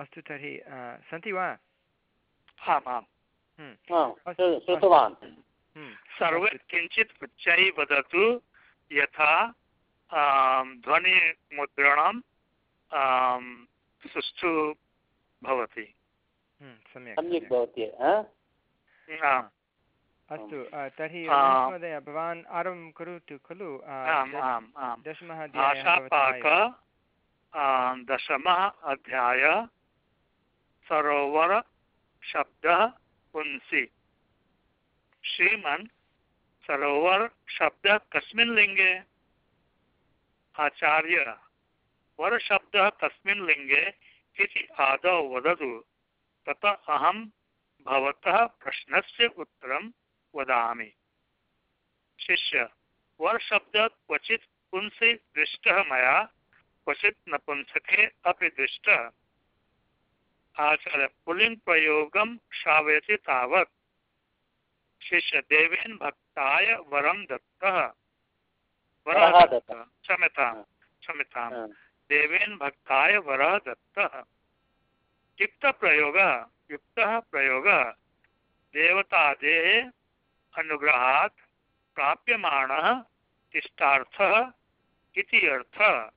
अस्तु तर्हि सन्ति वा? आम् आम्। श्रुतवान्। सर्वे किञ्चित् उच्चैः वदतु यथा ध्वनिमुद्रणं सुष्ठु भवति। सम्यक् भवति अस्तु तर्हि महोदय भवान् आरम्भं करोतु खलु दशमः दशमः अध्याय। सरोवर शब्दः पुंसि। श्रीमन्, सरोवर शब्दः कस्मिन् लिङ्गे? आचार्य वरशब्दः कस्मिन् लिङ्गे इति आदौ वदतु। ततः अहं भवतः प्रश्नस्य उत्तरं वदामि। शिष्य वरशब्द क्वचित् पुंसि दृष्टः मया, क्वचित् नपुंसके अपि दृष्टः। आचार्य पुलिंग प्रयोगम श्रावयति तावत्। शिष्य देवेन भक्ताय वरम दत्तः। वरः दत्तः। क्षम्यतां क्षम्यतां देवेन भक्ताय वरः दत्तः। युक्त प्रयोग युक्त प्रयोग। देवतादेः अनुग्रहात् प्राप्यमाणः इष्टार्थः इति अर्थः।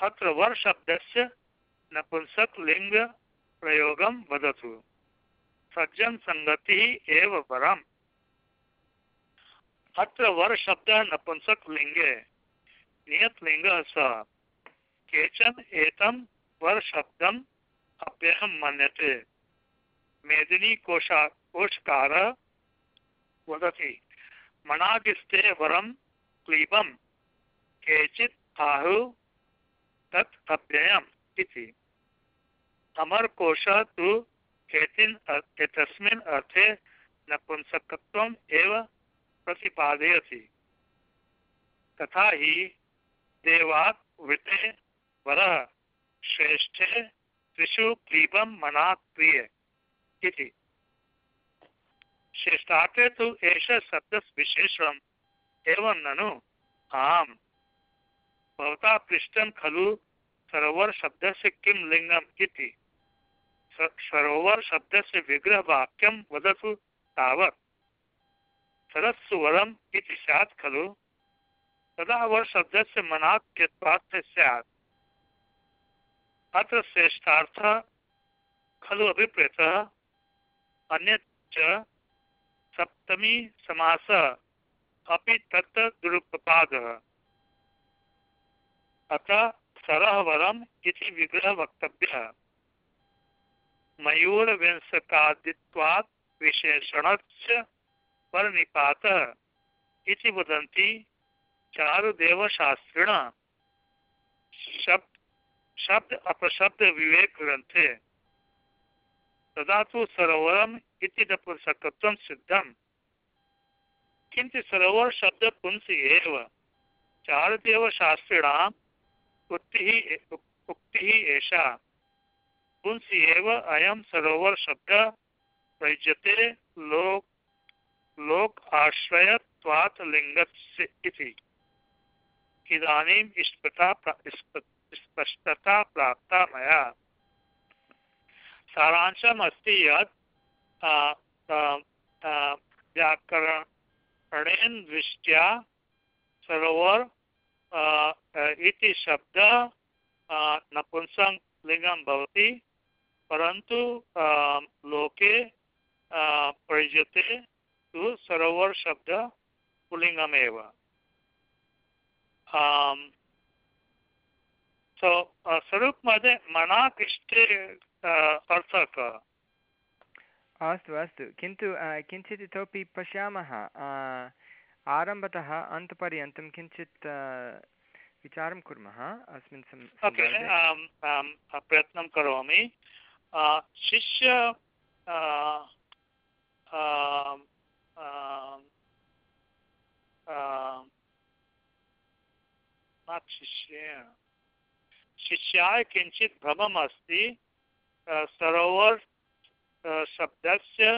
अत्र वर शब्दस्य नपुंसक लिंग प्रयोगं वदतु। सज्जन संगति एव वरम। अत्र वर शब्द नपुंसक लिंगे। नियत लिंग स। केचन एतम वर शब्दम अप्यहम मन्यते। मेदिनी कोशा कोशकार वदति। मनागिस्ते वरम क्लीबम। केचित आहु तत् अप्ययम इति। अमर कोश तु अर्थे नपुंसकत्वम् एव प्रतिपादयति। तथा ही देवात् विते वरः श्रेष्ठे त्रिषु क्लीबं मना प्रिय इति। श्रेष्ठार्थे तु एष शब्दविशेषम् एवं ननु आम्। भवता पृष्टं खलु सरोवर शब्दस्य किं लिङ्गम् इति। सरोवर शब्द से विग्रह वाक्यम वदतु तावत्। सरस्सुवरम इति स्यात् खलु। तदा वर शब्द से मनात्यत्वात् स्यात्। अत्र श्रेष्ठार्थ खलु अभिप्रेतः। अन्यच्च सप्तमी समास अपि तत् दुरुपपादः। अतः सरह वरम इति विग्रह वक्तव्यः। मयूर विंशकादित्वात् विशेषणस्य परनिपातः इति वदन्ति चारुदेवशास्त्रिण। शब्द शब्द अपशब्द विवेक ग्रंथे तदा तो सरोवरम इति नपुंसकत्वं सिद्धम। किंतु सरोवर शब्द पुंसी एव चारुदेव शास्त्रिणाम उक्ति उक्ति एषा। पुंसी एव अयम सरोवर शब्द प्रयुज्यते लोक लोक आश्रयत्वात् लिंगस्य इति इदानीं स्पष्टता प्राप्ता मया। सारांशम् अस्ति यत् व्याकरणेन दृष्ट्या सरोवर इति शब्द नपुंसक लिंगम भवति। परंतु लोके प्रयुज्यते तु सरोवर शब्द पुलिंगमेव सो स्वरूप मध्ये मनाकृष्टे अर्थः कः अस्तु अस्तु। किन्तु किञ्चित् इतोपि पश्यामः आरम्भतः अन्तपर्यन्तं किञ्चित् विचारं कुर्मः अस्मिन् प्रयत्नं करोमि। शिष्य शिष्य शिष्याय किञ्चित् भ्रमम् अस्ति सरोवर शब्दस्य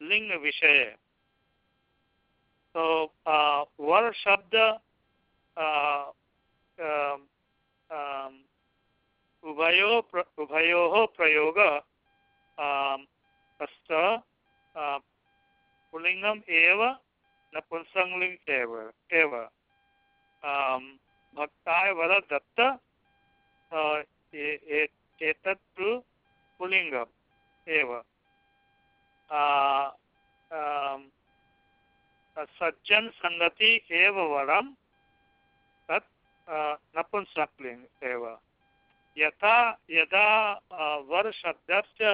लिङ्गविषये तो वर शब्द उभयो प्र उभयोः प्रयोग अस्त पुल्लिङ्गम् एव नपुंसकलिङ्ग एव एव। भक्ताय वद दत्त एतत् एव। सज्जन संगति एव वरम तत् नपुंसकलिंग एव। यथा यदा वर शब्दस्य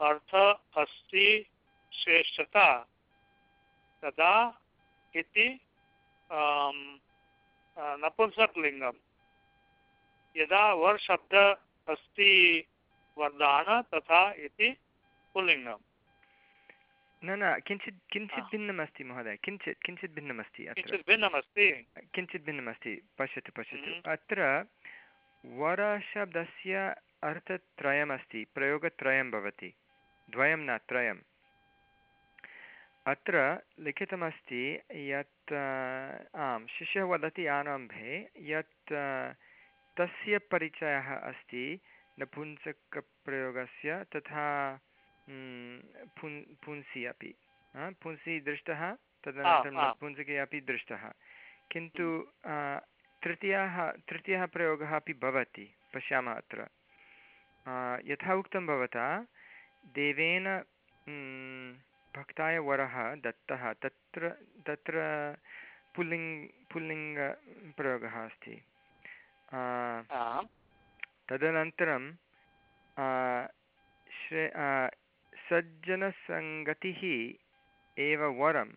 अर्थ अस्ति श्रेष्ठता तदा इति नपुंसकलिङ्गम्। यदा वर शब्द अस्ति वरदान तथा इति पुल्लिङ्गम्। न न किञ्चित् किञ्चित् भिन्नमस्ति महोदय किञ्चित् किञ्चित् भिन्नमस्ति अत्र। भिन्नमस्ति। किञ्चित् भिन्नमस्ति पश्यतु पश्यतु। अत्र वरशब्दस्य अर्थत्रयमस्ति प्रयोगत्रयं भवति द्वयं न त्रयम्। अत्र लिखितमस्ति यत् आं शिष्यः वदति आरम्भे यत् तस्य परिचयः अस्ति नपुंसकप्रयोगस्य तथा पुन् पुंसि अपि। पुंसि दृष्टः तदनन्तरं पुंसके अपि दृष्टः। किन्तु तृतीयः तृतीयः प्रयोगः अपि भवति पश्यामः अत्र। यथा उक्तं भवता देवेन भक्ताय वरः दत्तः तत्र तत्र पुल्लिङ्ग् पुल्लिङ्गप्रयोगः अस्ति। तदनन्तरं श्रे सज्जनसङ्गतिः एव वरम्।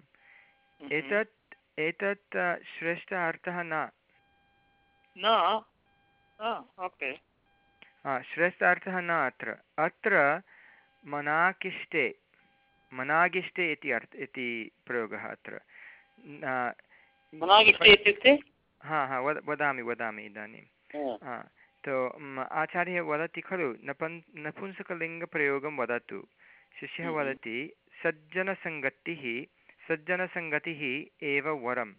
एतत् एतत् श्रेष्ठ अर्थः न। ओके। श्रेष्ठ अर्थः न अत्र। अत्र मनाकिष्टे मनागिष्टे इति अर्थ इति प्रयोगः अत्र। हा हा वद वदामि वदामि इदानीं। तो आचार्यः वदति खलु नपन् नपुंसकलिङ्गप्रयोगं वदतु। शिष्यः हम्म। वदति सज्जनसङ्गतिः सज्जनसङ्गतिः एव वरं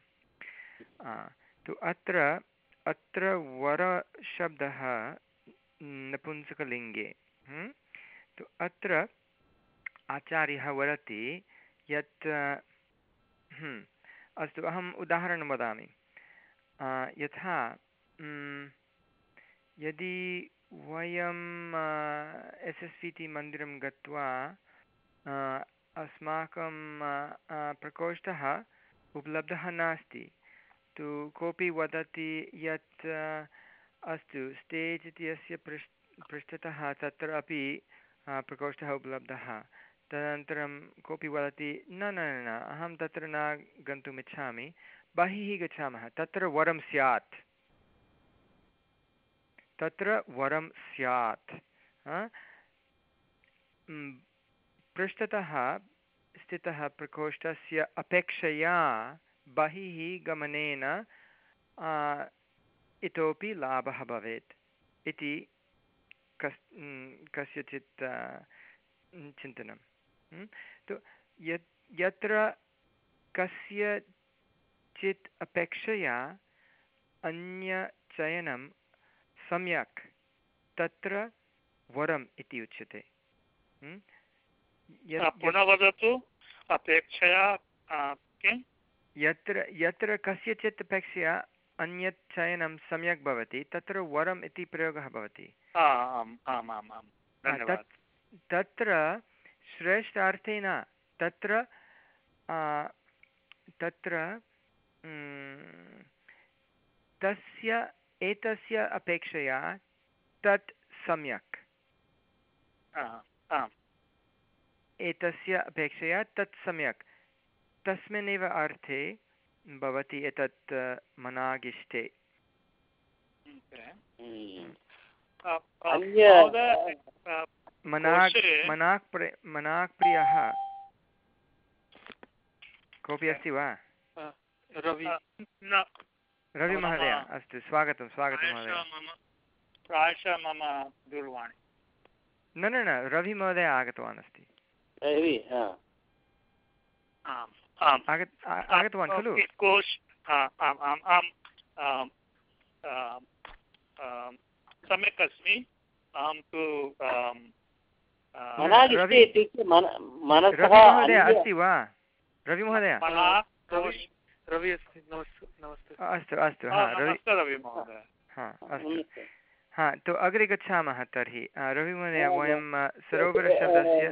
तु अत्र अत्र वरशब्दः नपुंसकलिङ्गे तु अत्र आचार्यः वदति यत् अस्तु अहम् उदाहरणं वदामि। यथा यदि वयं एस् एस् वि टि मन्दिरं गत्वा अस्माकं प्रकोष्ठः उपलब्धः नास्ति तु कोऽपि वदति यत् अस्तु। स्टेज् इति अस्य पृष्, पृष्ठतः तत्र अपि प्रकोष्ठः उपलब्धः। तदनन्तरं कोऽपि वदति, न न न अहं तत्र न गन्तुम् इच्छामि। बहिः गच्छामः। तत्र वरं स्यात्। तत्र वरं स्यात्। पृष्ठतः स्थितः प्रकोष्ठस्य अपेक्षया बहिः गमनेन इतोपि लाभः भवेत् इति कस् कस्यचित् चिन्तनं तु यत् यत्र कस्यचित् अपेक्षया अन्यचयनं सम्यक् तत्र वरम् इति उच्यते। पुनः वदतु अपेक्षया यत्र यत्र कस्यचित् अपेक्षया अन्यत् चयनं सम्यक् भवति तत्र वरम् इति प्रयोगः भवति। तत्र श्रेष्ठार्थे न तत्र तत्र तस्य एतस्य अपेक्षया तत् सम्यक्। एतस्य अपेक्षया तत् सम्यक्। तस्मिन्नेव अर्थे भवति एतत् मनागिष्टे मनाक् मनाक् प्र मनाक् प्रियः कोऽपि अस्ति वा? रविमहोदय अस्तु स्वागतं स्वागतं महोदय। प्रायशः मम दूरवाणी। न न न रविमहोदय आगतवान् अस्ति। आगतवान् खलु? कोश आम् आम् आम् सम्यक् अस्मि अहं तु मनसः रविमहोदय अस्ति वा? रविमहोदय? रवि रवि अस्ति अस्तु रवि। हा तु अग्रे गच्छामः तर्हि। रविमहोदय वयं सरोवरशब्दस्य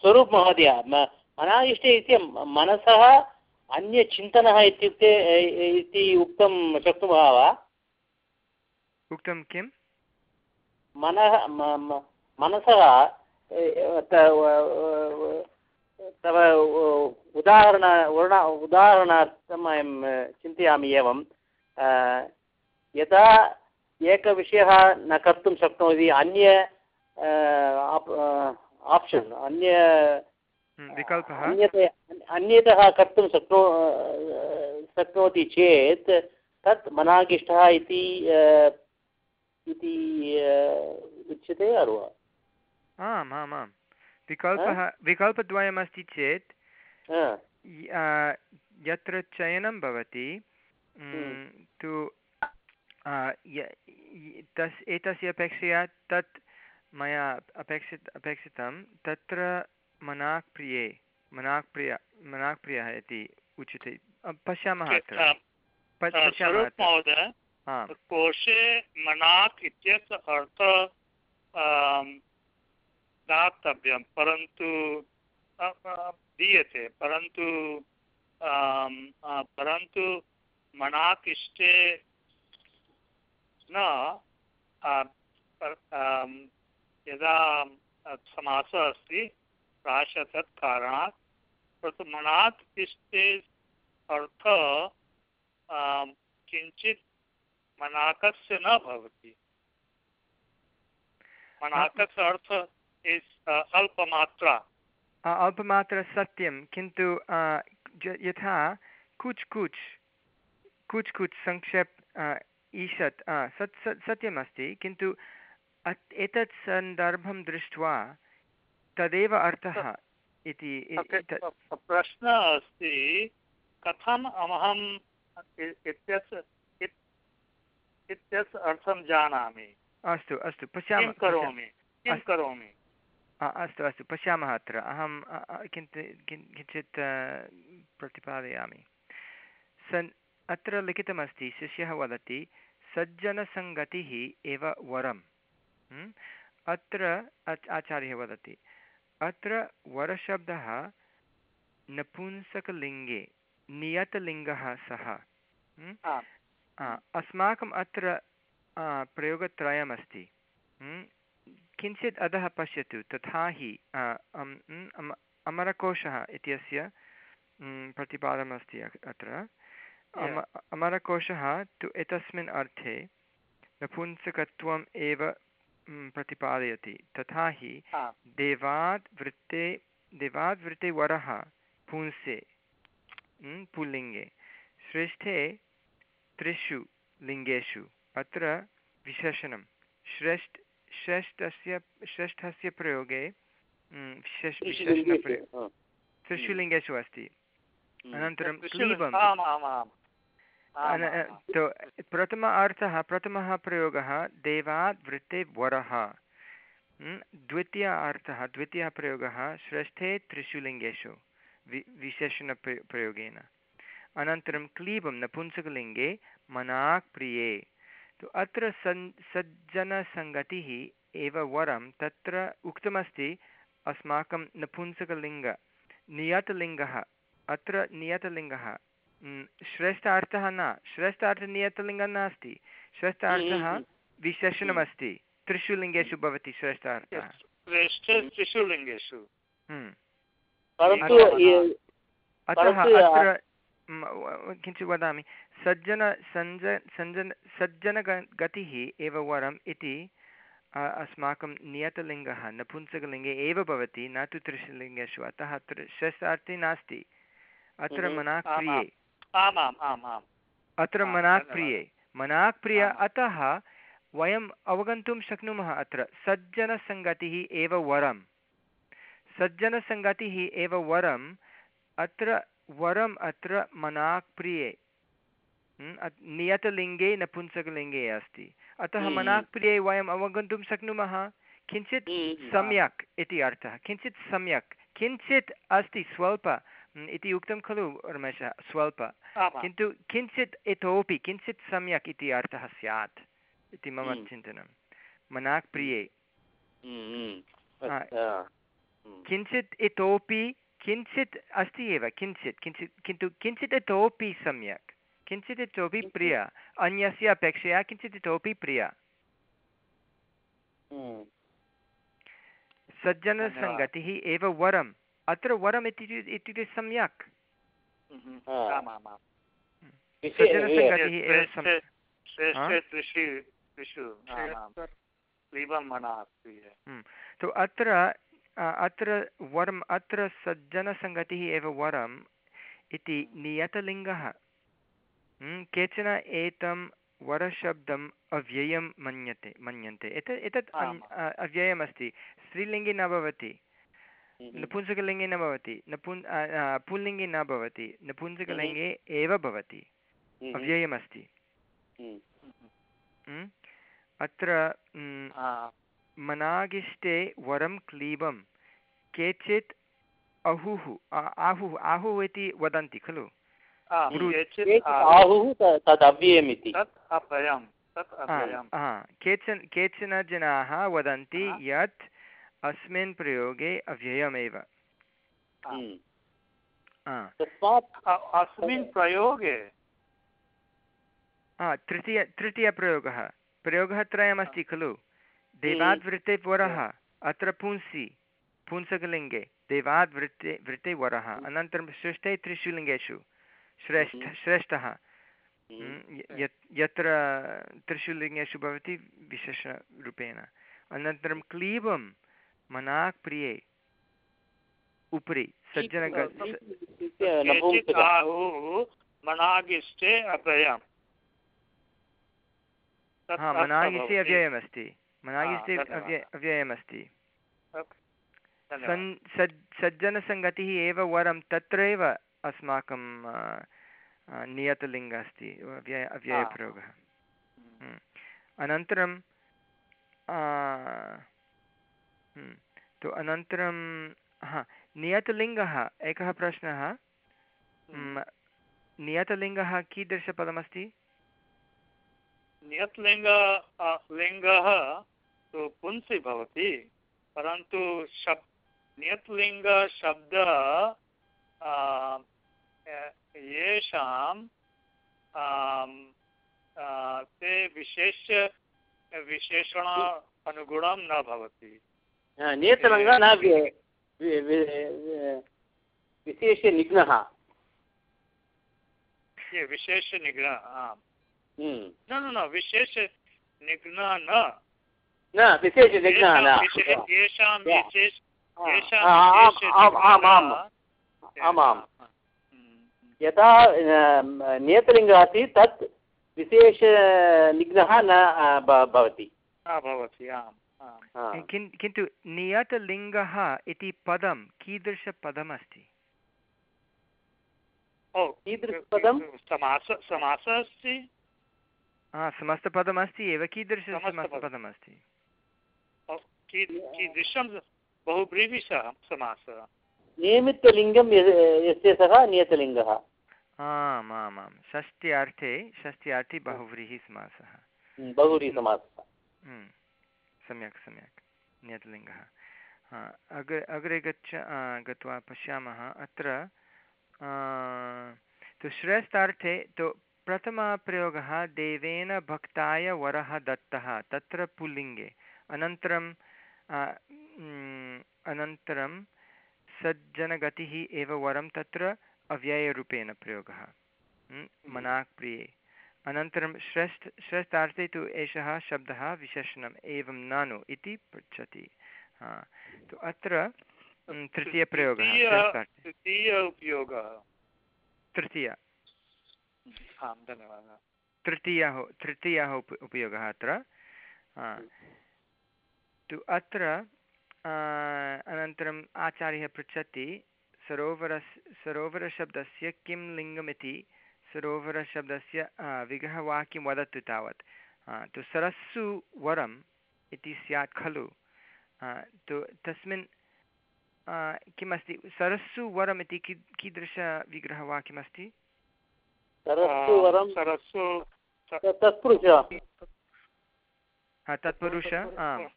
स्वरूप महोदय म- मनागिष्टे इति म- मनसः अन्यचिन्तनः इत्युक्ते इति उक्तं शक्नुमः वा? उक्तं किं मनः मनसः तव उदाहरण उदाहरणार्थम् अहं चिन्तयामि एवं यदा एकविषयः न कर्तुं शक्नोति अन्य आप्षन् अन्य विकल्पः? अन्यत अन्यतः कर्तुं शक्नो शक्नोति चेत् तत् मनागिष्टः इति इति उच्यते अथवा आम् आम् आम्। विकल्पः विकल्पद्वयमस्ति चेत् यत्र चयनं भवति हम्म। तु तस् एतस्य अपेक्षया तत् मया अपेक्षित अपेक्षितं तत्र मनाक् प्रिये मनाक् प्रिय मनाक् प्रियः इति उच्यते पश्यामः अत्र। पश्यामः कोशे मनाक् इत्यस्य अर्थ दातव्यं परन्तु दीयते परन्तु परन्तु मनाक् इष्टे न यदा समासः अस्ति प्रायशः तत् कारणात् परन्तु मनाक् इष्टे अर्थ मनाकस्य न अर्थ यथा कुच् कुच् कुच् कुच् संक्षेप् ईषत् सत् सत्, सत्यमस्ति, किन्तु एतत् सन्दर्भं दृष्ट्वा तदेव अर्थः इति प्रश्नः अस्ति कथम् अहम् इत्यस्य इत्- इत्यस्य अर्थं जानामि? अस्तु अस्तु पश्यामः पश्या- करोमि? किं अस्तु। करोमि? अस्तु अस्तु पश्यामः अत्र। अहं किञ्चित् किञ्चित् प्रतिपादयामि। सन् अत्र लिखितमस्ति शिष्यः वदति सज्जनसङ्गतिः एव वरम्। अत्र आचार्यः वदति अत्र वरशब्दः नपुंसकलिङ्गे नियतलिङ्गः सः म्? आम्। आ, अस्माकम् अत्र प्रयोगत्रयमस्ति। किञ्चित् अधः पश्यतु तथा हि अमरकोशः इत्यस्य प्रतिपादनमस्ति अत्र। अम अमरकोशः तु एतस्मिन् अर्थे नपुंसकत्वम् एव प्रतिपादयति। तथा हि। देवात् वृत्ते देवात् वृत्ते वरः पुंसे पुल्लिङ्गे। श्रेष्ठे त्रिषु लिङ्गेषु अत्र विशेषणं। श्रेष्ठ श्रेष्ठस्य श्रेष्ठस्य प्रयोगे विशेषणप्रयो त्रिषु लिङ्गेषु अस्ति। हम्म। अनन्तरं त्रिषु- तो प्रथम अर्थः प्रथमः प्रयोगः देवात् वृत्ते वरः द्वितीय अर्थः द्वितीयः प्रयोगः श्रेष्ठे त्रिषु लिङ्गेषु वि विशेषणप्रयो प्रयोगेन। अनन्तरं क्लीबं नपुंसकलिङ्गे मनाक् प्रिये। तु अत्र सन् सज्जनसङ्गतिः एव वरं तत्र उक्तमस्ति अस्माकं नपुंसकलिङ्ग नियतलिङ्गः अत्र नियतलिङ्गः। श्रेष्ठार्थः न श्रेष्ठार्थनियतलिङ्गः नास्ति श्रेष्ठार्थः विशेषणमस्ति त्रिषु लिङ्गेषु भवति श्रेष्ठार्थः त्रिषु लिङ्गेषु। अतः- अत्र किञ्चित् वदामि सज्जन सञ्ज सञ्जन सज्जनगतिः एव वरम् इति अस्माकं नियतलिङ्गः नपुंसकलिङ्गे एव भवति न तु त्रिशलिङ्गेषु अतः अत्र श्रेष्ठार्थे नास्ति अत्र. मनाक् आम्, प्रिये आम् आम्। आम् आम् अत्र मनाक् प्रिये मनाक् प्रिय अतः वयम् अवगन्तुं शक्नुमः अत्र। सज्जनसङ्गतिः एव वरं सज्जनसङ्गतिः एव वरम्। अत्र वरम् अत्र मनाक् प्रिये हम्म, नियतलिङ्गे नपुंसकलिङ्गे अस्ति। अतः हम्म। मनाक्प्रिये वयम् अवगन्तुं शक्नुमः। किञ्चित् हम्म, सम्यक् इति अर्थः। किञ्चित् सम्यक्। किञ्चित् अस्ति स्वल्प। इति उक्तं खलु रमेशः स्वल्प किन्तु किञ्चित् इतोपि किञ्चित् सम्यक् इति अर्थः स्यात् इति मम। चिन्तनं मनाक् प्रिये किञ्चित् इतोपि किञ्चित् अस्ति एव किञ्चित् किञ्चित् किन्तु किञ्चित् इतोपि सम्यक् किञ्चित् इतोपि प्रिय अन्यस्य अपेक्षया किञ्चित् इतोपि प्रिय सज्जनसङ्गतिः एव वरम् अत्र वरम् इति इत्युक्ते सम्यक्। हम्म, हा. मनाप्रिय तु अत्र अत्र वरम् अत्र सज्जनसङ्गतिः एव वरम् इति नियतलिङ्गः। केचन एतं वरशब्दम् अव्ययं मन्यते मन्यन्ते। एतत् एतत् अव्ययमस्ति। स्त्रीलिङ्गे न भवति। हम्म, नपुंसकलिङ्गे न भवति नपुन् पुल्लिङ्गे न भवति नपुंसकलिङ्गे एव भवति हम्म, अव्ययमस्ति। हम्म, अत्र मनागिष्टे वरं क्लीबं केचित् अहुः आहुः आहुः इति वदन्ति खलु? केचन केचन जनाः वदन्ति यत् अस्मिन् प्रयोगे अव्ययमेव। हम्म, अस्मिन् प्रयोगे हा, तृतीय तृतीयप्रयोगः। प्रयोगः त्रयमस्ति खलु। देवात् वृत्ते वरः अत्र पुंसि पुंसकलिङ्गे। देवात् वृत्ते वृत्ते वरः अनन्तरं सृष्टे त्रिषु लिङ्गेषु श्रेष्ठ हम्म. श्रेष्ठः। हम्म, हम्म, यत्र त्रिषु लिङ्गेषु भवति विशेषरूपेण। अनन्तरं क्लीबं मनाक् प्रिये उपरि सज्जनग इत्युक्ते केचित् नपुंसक आहुः मनागिष्टे हा मनागिष्टे अव्ययमस्ति। मनागिष्टे धन्यवादः। अव्य अव्ययमस्ति। सन् सज् सज्जनसङ्गतिः एव वरं तत्रैव अस्माकं नियतलिङ्गः अस्ति अव्यय अव्ययप्रयोगः। हम्म। अनन्तरं आ, तु अनन्तरं हा नियतलिङ्गः एकः प्रश्नः। हम्म, नियतलिङ्गः कीदृशपदमस्ति? नियतलिङ्ग लिङ्गः तु पुंसि भवति परन्तु शब् नियतलिङ्गशब्द येषां ते विशेष विशेषण अनुगुणं न भवति। नियतलङ्ग न विशेषनिघ्नः ये विशेषनिघ्न न न न विशेषनिघ्न न न विशेषनिघ्नः न येषां विशेष येषां आम्, विशेषनिघ्न आम्, आम्, आम्, न- आम्, आम्। यथा अ, अस्ति तत् विशेषनिघ्नः न भवति भवति आम्. किन् किन्तु नियतलिङ्गः इति पदं कीदृशपदमस्ति? ओ कीदृशपदं? समास समासः अस्ति? हा समस्तपदमस्ति एव कीदृशं समस्तपदमस्ति ओ, की- कीदृशं? समासः। नियमितलिङ्गं यस्य सः नियतलिङ्गः। आम् आम् षष्ट्यार्थे षष्ट्यार्थे बहुव्रीहि बहुव्रीहिसमासः। हम्म, सम्यक् सम्यक् नियतलिङ्गः अग्रे अग्रे गच्छ गत्वा पश्यामः। अत्र तु श्रेष्ठार्थे तु प्रथमप्रयोगः देवेन भक्ताय वरः दत्तः तत्र पुल्लिङ्गे। अनन्तरं अनन्तरं सज्जनगतिः एव वरं तत्र अव्ययरूपेण प्रयोगः। हम्म, मनाक् प्रिये अनन्तरं श्रेष्ठ श्रेष्ठार्थे तु एषः शब्दः विशेषणम् एवं नानु इति पृच्छति। हा। तु अत्र तृतीयप्रयोगः तृतीय तृतीय उपयोगः। तृतीय। आं धन्यवादः। तृतीयः तृतीयः उप उपयोगः अत्र। तु अत्र अनन्तरम् आचार्यः पृच्छति सरोवरस् सरोवरशब्दस्य किं लिङ्गमिति सरोवरशब्दस्य आ, विग्रहवाक्यं वदतु तावत्। तु सरस्सु वरम् इति स्यात् खलु। तु तस्मिन् किमस्ति? सरस्सु वरम् इति कि कीदृशविग्रहवाक्यमस्ति? सरस्सु वरं सरस्सु तत्पुरुष। तत्पुरुष? आम्।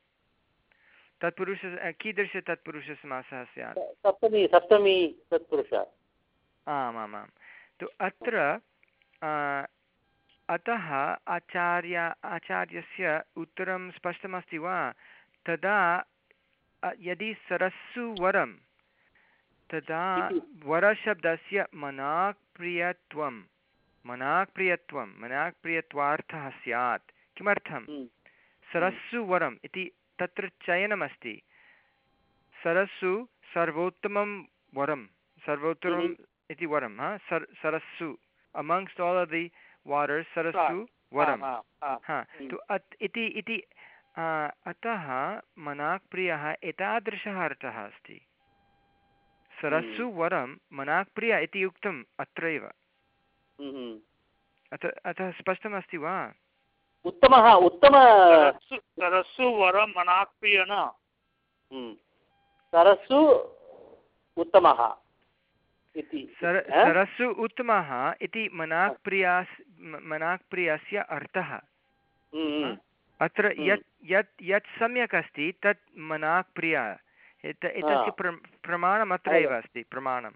तत्पुरुष कीदृश तत्पुरुषसमासः स्यात्? सप्तमी सप्तमी तत्पुरुष। आमामां तु अत्र अतः आचार्य आचार्यस्य उत्तरं स्पष्टमस्ति वा? तदा यदि सरस्सु वरं तदा वरशब्दस्य मनाक्प्रियत्वं मनाक्प्रियत्वं मनाक्प्रियत्वार्थः स्यात्। किमर्थं हम्म, सरस्सु वरम् इति तत्र चयनमस्ति। सरस्सु सर्वोत्तमं वरं सर्वोत्तमम्. इति वरं हा? सर सरस्सु। Amongst all of the waters सरस्सु वरं हा. तु इति इति अतः मनाक्प्रियः एतादृशः अर्थः अस्ति सरस्सु वरं मनाक्प्रिय इति उक्तम् अत्रैव। अत अतः स्पष्टमस्ति वा उत्तमः उत्तम सरस्सु वरं मनाक्रियण हम्म। सरस्सु उत्तमः इति। सरसु उत्तमः इति मनाक् प्रियास् मनाक् प्रियस्य अर्थः। हम्म। अत्र हम्म। यत् यत् यत् सम्यक् अस्ति तत् मनाक् प्रिया। एतस्य प्रमाणम् अत्र एव अस्ति प्रमाणम्।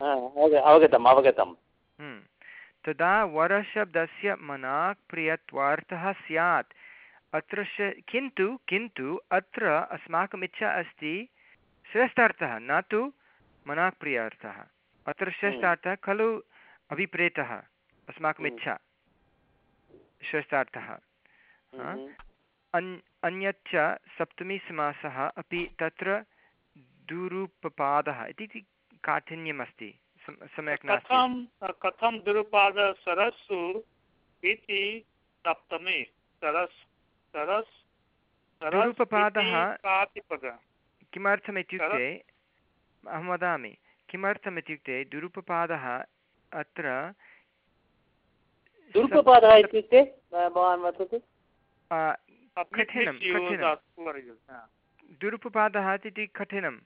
अवगतम् अवगतम्। हम्म। तदा वरशब्दस्य मनाक् प्रियत्वार्थः स्यात्। अत्र किन्तु किन्तु अत्र अस्माकम् इच्छा अस्ति श्रेष्ठार्थः न तु मनाक् प्रियार्थः। अत्र श्रेष्ठार्थः खलु अभिप्रेतः अस्माकम् हम्म. इच्छा। श्रेष्ठार्थः हा? हम्म. अन् अन्यच्च सप्तमीसमासः अपि तत्र दुरुपपादः इति काठिन्यमस्ति। सम्यक् कथं कथं दुरुपाद सरस्सु इति सप्तमी? सरस् सरस् दुरुपपादः किमर्थम् इत्युक्ते अहं वदामि। किमर्थम् इत्युक्ते दुरुपपादः अत्र दुरुपपादः इत्युक्ते भवान् वदतु? कठिनं, कठिनं. दुरुपपादः इति कठिनं.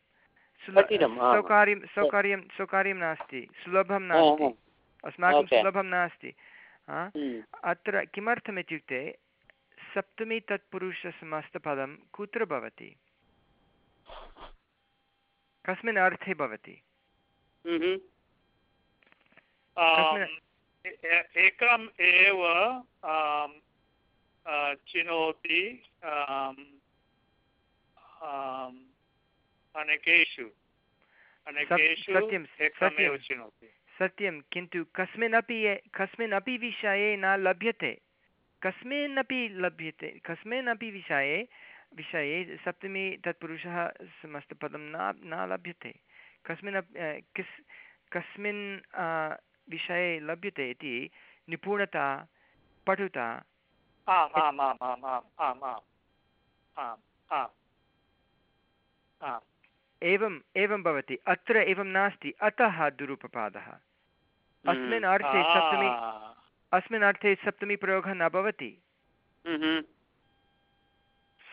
सौकार्यं सौकार्यं सौकार्यं नास्ति। सुलभं नास्ति। अस्माकं सुलभं नास्ति। हम्म. अत्र किमर्थम् इत्युक्ते सप्तमी तत्पुरुषसमस्तपदं कुत्र भवति? कस्मिन् अर्थे भवति हम्म. आम्, कस्मिन्- ए- ए- एकम् एव चिनोति अनेकेषु अनेकेषु एकमेव चिनोति सत्यं किन्तु कस्मिन्नपि कस्मिन्नपि विषये न लभ्यते कस्मिन्नपि लभ्यते कस्मिन्नपि विषये विषये सप्तमी तत्पुरुषः समस्तपदं न न लभ्यते कस्मिन् किस् कस्मिन् विषये लभ्यते इति निपुणता पटुता एवम् एवं भवति। अत्र एवं नास्ति। अतः दुरुपपादः। अस्मिन् अर्थे सप्तमी अस्मिन् अर्थे सप्तमी प्रयोगः न भवति।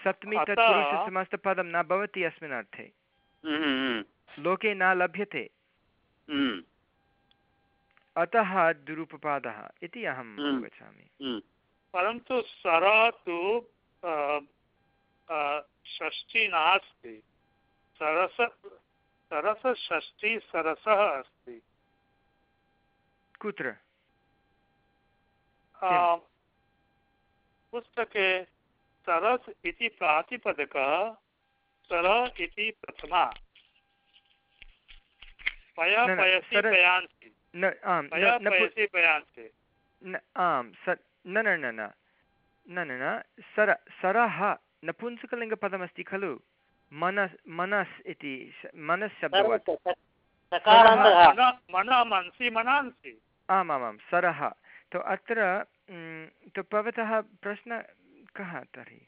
सप्तमी तत्पुरुषसमास्तपदं न भवति अस्मिन् अर्थे। लोके न लभ्यते। हम्म. अतः दुरुपपादः इति अहं हम्म। अवगच्छामि हम्म. परन्तु सर तु षष्ठी नास्ति। सरस सरसषष्ठी सरसः अस्ति। कुत्र? पुस्तके सरस् इति प्रातिपदिकः सर इति प्रथमा पय न, न, पयसि सरस्- पयांसि न आम् पय न- न पु- पयसि न स न न न न न न न सर सरः नपुंसकलिङ्गपदमस्ति खलु? मनस् मनस् इति मनस् शब्दवत् आमामां सरः तु अत्र म्, भवतः प्रश्नः कः तर्हि?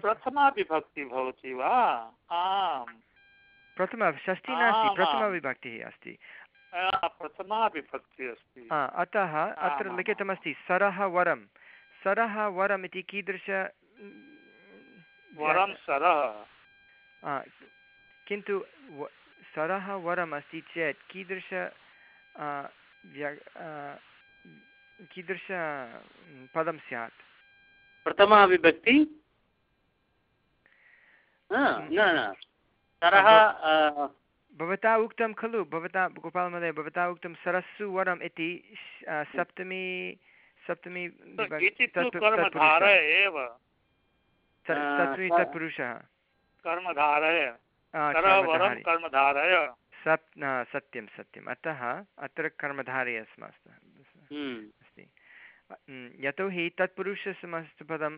प्रथमा विभक्ति भवति वा? आम्। प्रथम षष्ठी नास्ति। प्रथमविभक्तिः अस्ति। प्रथमा विभक्ति अस्ति। अतः अत्र। लिखितमस्ति सरः वरं। सरः वरम् इति कीदृश वरं सरः। किन्तु सरः वरम् अस्ति चेत् कीदृश कीदृश पदं स्यात्? प्रथमा विभक्ति? न न। सरः भवता उक्तं खलु? भवता गोपालमहोदय भवता उक्तं सरस्सु वरम् इति सप्तमी सप्तमी। एव। सप्तमी तत्पुरुषः। कर्मधारय सप् सत्यं सत्यम्। अतः अत्र कर्मधारे अस्मास्तु हम्म, अस्ति। यतोहि तत्पुरुषसमस्तपदं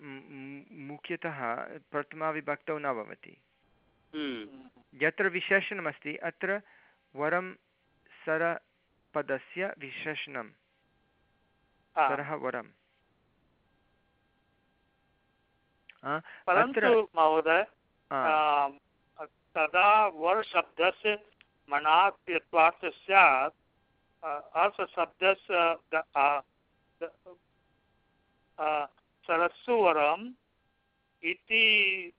मुख्यतः प्रथमाविभक्तौ न भवति। हम्म, यत्र विशेषणमस्ति अत्र वरं सरपदस्य विशेषणं सरः वरम्। परन्तु महोदय तदा वर्शब्दस्य मनाक्यत्वात् स्यात् अर्थशब्दस्य द- आ, सरस्सुवरम् इति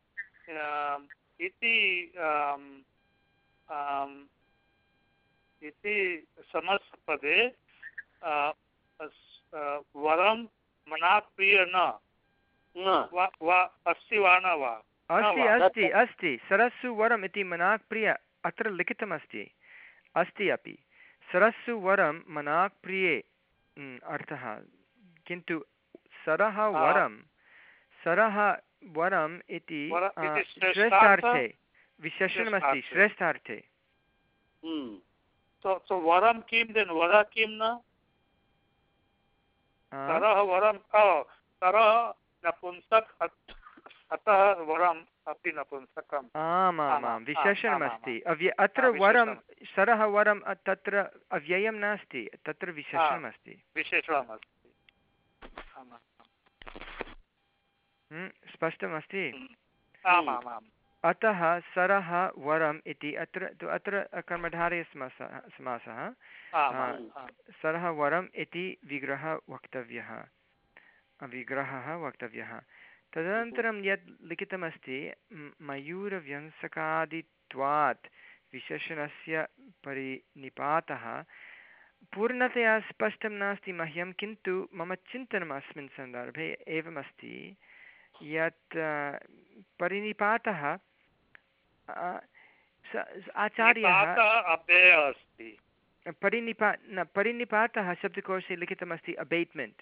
इति आम्, आम्, इति समस्तपदे आ, अस्- आ, वरं मनाप्रिय न न, वा वा अस्ति वा न वा? अस्ति अस्ति अस्ति। सरस्सु वरम् इति मनाक् प्रिय अत्र लिखितमस्ति। अस्ति अपि। सरस्सु वरं मनाक् प्रिये अर्थः किन्तु सरः वरं। सरः वरम् इति श्रेष्ठार्थ- विशेषणमस्ति श्रेष्ठार्थे। हम्म, तो तो वरं किं देन्? वरः किं न? सरः वरं सरः नपुंसक अतः वरम् अपि नपुंसकम्। आम् आम् आमाम्, आम् आम्, विशेषणमस्ति अव्य अत्र वरं सरः वरं तत्र अव्ययं नास्ति तत्र विशेषणमस्ति। विशेषणमस्ति। स्पष्टमस्ति? अतः सरः वरम् इति अत्र तु अत्र कर्मधारे समासः। समासः। सरः वरम् इति विग्रहः वक्तव्यः। विग्रहः वक्तव्यः। तदनन्तरं यत् लिखितमस्ति मयूरव्यंसकादित्वात् विशेषणस्य परिनिपातः पूर्णतया स्पष्टं नास्ति मह्यं किन्तु मम चिन्तनम् अस्मिन् सन्दर्भे एवमस्ति यत् परिनिपातः आचार्यः अस्ति। परिनिपा न परिनिपातः शब्दकोशे लिखितमस्ति अबेट्मेण्ट्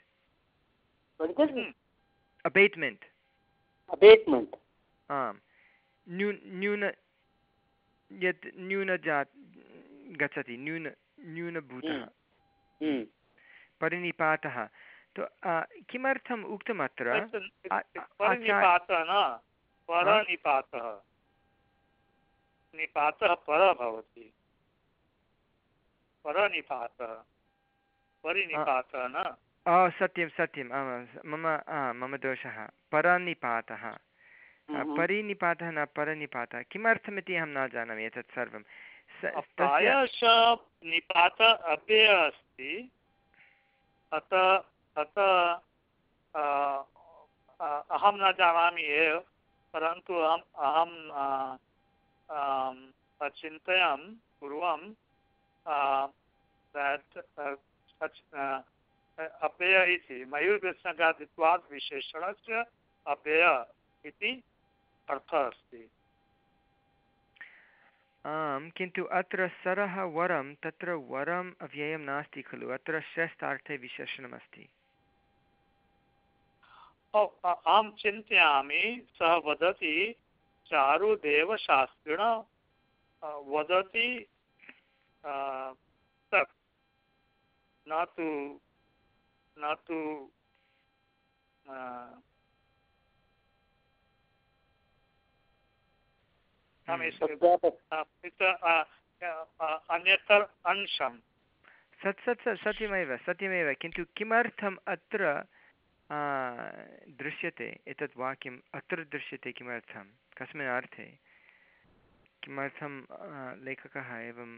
अबेट्मेण्ट् अबेट्मेण्ट् आम्। न्यून न्यून यत् न्यूनजात् गच्छति न्यून न्यूनभूतः। हम्म, परिनिपातः तु किमर्थम् उक्तमत्र? तत् आ- आ- परनिपातः न निपातः पर भवति। परनिपातः। परिनिपातः न। ओ सत्यं सत्यम् आमां स- मम मम दोषः। परनिपातः। हम्म। परिनिपातः न परनिपातः। किमर्थमिति अहं न जानामि एतत् सर्वं। प्रायशः निपात अव्यय अस्ति। अतः अतः अहं न जानामि एव परन्तु अहम् अहं आम्, पूर्वं अव्यय इति। मयूरव्यसनगादित्वात् विशेषणस्य अव्यय इति अर्थः अस्ति। आम्, किन्तु अत्र सरः वरं, तत्र वरम् अव्ययं नास्ति खलु, अत्र श्रेष्ठार्थे विशेषणमस्ति। अहं चिन्तयामि, सः वदति चारुदेवशास्त्रिण वदति न तु न तु अन्यतर अंशं सत् सत् सत् सत्यमेव सत्यमेव किन्तु किमर्थम् अत्र दृश्यते एतत् वाक्यम् अत्र दृश्यते किमर्थं कस्मिन् अर्थे? किमर्थं लेखकः एवं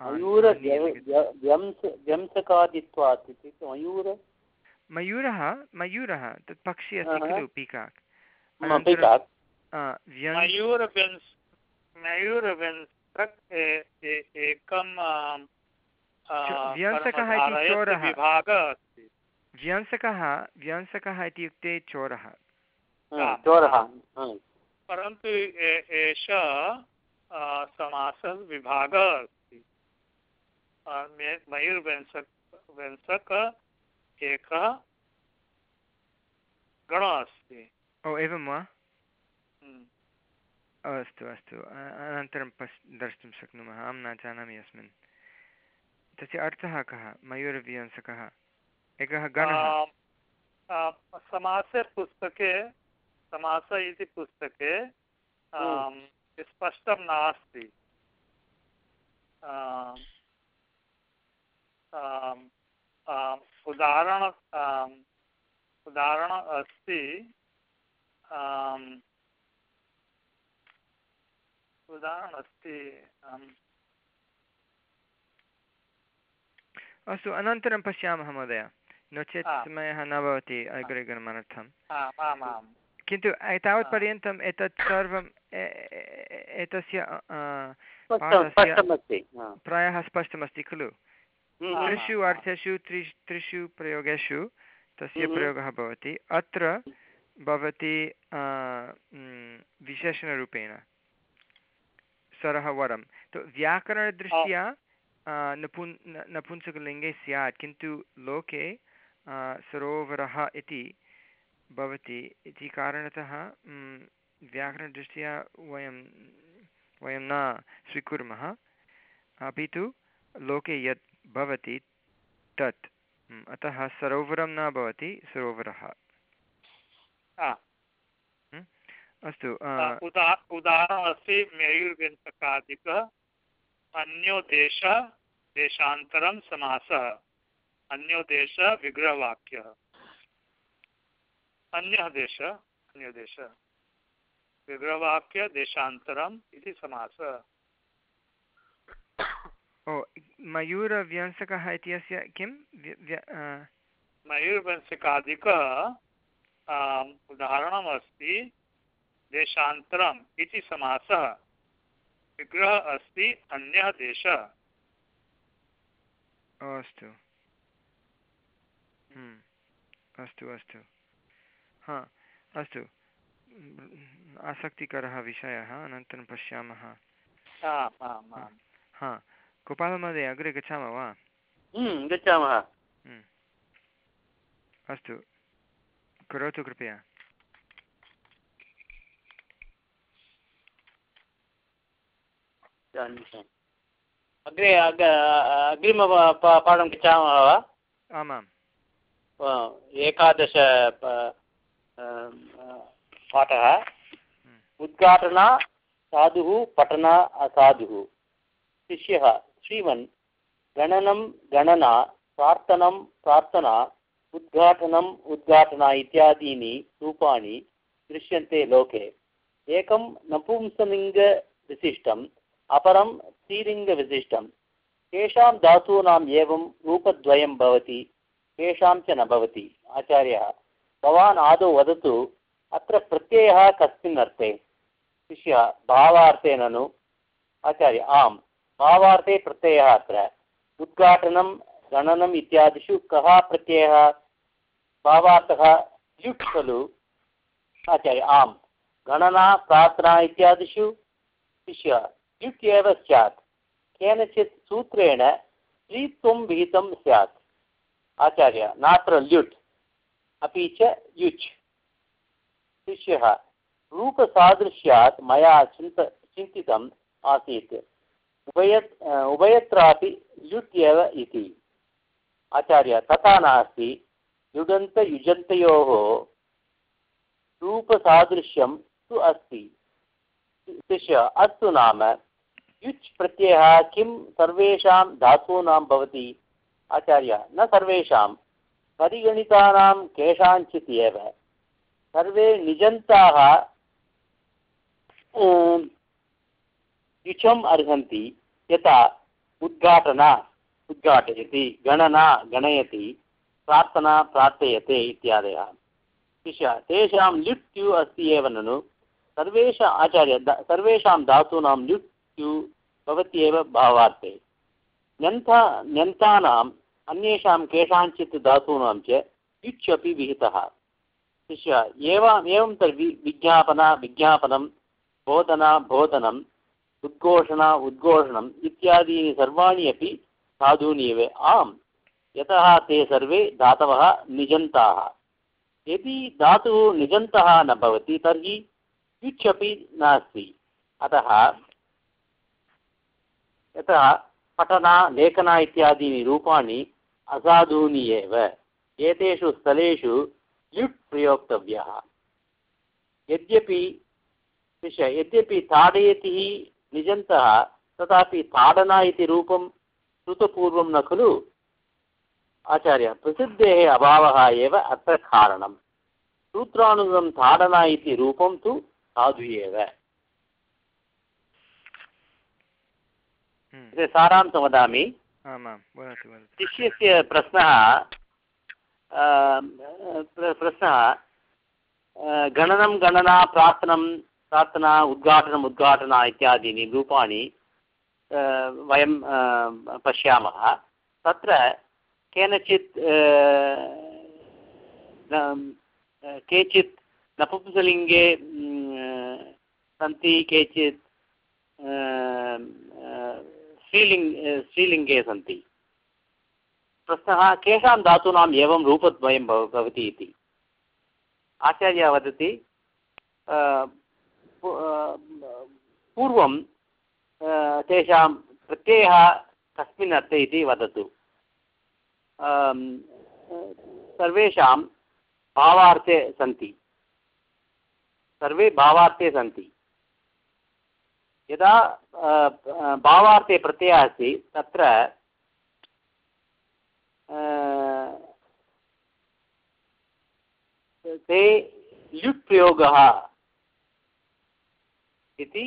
मयूर मयूर? मयूरः मयूरः तत् पक्षी अस्ति खलु पीकाक्। मयूरव्यंसक् एकं व्यंसकः इति चोरः। विभागः अस्ति। व्यंसकः व्यंसकः इत्युक्ते चोरः। चोरः। परन्तु एष समासः विभागः अस्ति। मयूर्व्यंसक व्यंसक एकः गणः अस्ति। ओ एवं वा। अस्तु अस्तु। अनन्तरं पश् द्रष्टुं शक्नुमः। अहं न जानामि अस्मिन्। तस्य अर्थः कः? मयूरव्यंसकः। एकः गणः। समासे पुस्तके समास इति पुस्तके स्पष्टं नास्ति। उदाहरण उदाहरण अस्ति। उदाहरणम् अस्ति अस्तु अनन्तरं पश्यामः महोदय। नो चेत् समयः न भवति अग्रे गमनार्थं किन्तु एतावत्पर्यन्तम् एतत् सर्वम् एतस्य प्रायः स्पष्टमस्ति खलु? हम्म। त्रिषु अर्थेषु त्रि त्रिषु प्रयोगेषु तस्य हम्म। प्रयोगः भवति। अत्र भवति विशेषणरूपेण। सरः वरं। तु व्याकरणदृष्ट्या नपुन् नपुंसकलिङ्गे स्यात् किन्तु लोके सरोवरः इति भवति। इति कारणतः व्याकरणदृष्ट्या वयं वयं न स्वीकुर्मः। अपि तु लोके यत् भवति तत्। अतः सरोवरं न भवति सरोवरः। अस्तु उदाहरणमस्ति मेयुर्व्यञ्जकादिकः अन्यो देश देशान्तरं समासः अन्यो देश विग्रहवाक्यः। अन्यः देश अन्यो देश विग्रहवाक्य देशान्तरम् इति समासः। ओ मयूरव्यंसकः इत्यस्य किं? मयूरव्यंसकादिकः उदाहरणमस्ति देशान्तरम् इति समासः। विग्रहः अस्ति अन्यः देशः। अस्तु। हम्म, अस्तु अस्तु। हा अस्तु। आसक्तिकरः विषयः अनन्तरं पश्यामः। हा गोपालमहोदय अग्रे गच्छामः वा? हम्म, गच्छामः। हम्म। अस्तु। करोतु कृपया। अग्रे अग्रिम पाठं गच्छामः वा? आमाम्। एकादश पाठः। हम्म। उद्घाटना साधुः पठना असाधुः। शिष्यः श्रीमन्। गणनं गणना प्रार्थनं प्रार्थना उद्घाटनम् उद्घाटना इत्यादीनि रूपाणि दृश्यन्ते लोके। एकं नपुंसलिङ्गविशिष्टम् अपरं स्त्रीलिङ्गविशिष्टं केषां धातूनाम् एवं रूपद्वयं भवति केषां च न भवति आचार्यः भवान् आदौ वदतु अत्र प्रत्ययः कस्मिन् अर्थे शिष्यः भावार्थे ननु आचार्य आम् भावार्थे प्रत्ययः अत्र उद्घाटनं गणनम् इत्यादिषु कः प्रत्ययः भावार्थः ल्युट् खलु आचार्य आम् गणना प्रार्थना इत्यादिषु शिष्य एव स्यात् केनचित् सूत्रेण स्त्रीत्वं विहितं स्यात्। आचार्य, नात्र ल्युट्। अपि च युच्। शिष्यः, रूपसादृश्यात् मया चिन्त, चिन्तितम् आसीत्। उभय उभयत्रापि ल्युट् एव इति। आचार्य, तथा नास्ति। युगन्तयुजन्तयोः रूपसादृश्यं तु अस्ति। शिष्य, अस्तु नाम। युच् प्रत्ययः किं सर्वेषां धातूनां भवति? आचार्य, न सर्वेषां, परिगणितानां केषाञ्चित् एव। सर्वे निजन्ताः युचम् अर्हन्ति, यथा उद्घाटना, उद्घाटयति, गणना, गणयति, प्रार्थना प्रार्थयते इत्यादयः। शिष्य, तेषां ल्युट् अस्ति एव ननु? सर्वेषा, आचार्य सर्वेषां धातूनां ल्युट् यु भवति एव भावार्थे। न्यन्थ, न्यन्तानाम् अन्येषां केषाञ्चित् धातूनां च युच् अपि विहितः एवम्, एवं तर्हि विज्ञापना, विज्ञापनं, बोधना बोधनम् उद्घोषणा, उद्घोषणम् इत्यादीनि सर्वाणि अपि साधूनि एव आम्, यतः ते सर्वे धातवः निजन्ताः। यदि धातुः निजन्तः न भवति, तर्हि युच् अपि नास्ति। अतः यतः पठना, लेखना इत्यादीनि रूपाणि असाधूनि एव एतेषु स्थलेषु ल्युट् प्रयोक्तव्यः। यद्यपि विषय, यद्यपि ताडयतिः ताडना इति रूपं श्रुतपूर्वं न खलु। आचार्य, प्रसिद्धेः अभावः एव अत्र कारणं सूत्रानुगुणं ताडना इति रूपं तु साधु इति सारांशं वदामि। शिष्यस्य प्रश्नः प्रश्नः गणनं गणना प्रार्थनं प्रार्थना उद्घाटनम् उद्घाटना इत्यादीनि रूपाणि वयं पश्यामः। तत्र केनचित् केचित् नपुंसलिङ्गे सन्ति केचित् स्त्रीलिङ्ग स्त्रीलिङ्गे सन्ति। प्रश्नः, केषां धातूनाम् एवं रूपद्वयं भव, भवति इति? आचार्यः वदति पूर्वं तेषां प्रत्ययः कस्मिन् अर्थे इति वदतु। सर्वेषां भावार्थे सन्ति। सर्वे भावार्थे सन्ति। यदा भावार्थे प्रत्ययः अस्ति, तत्र ते ल्युट् प्रयोगः इति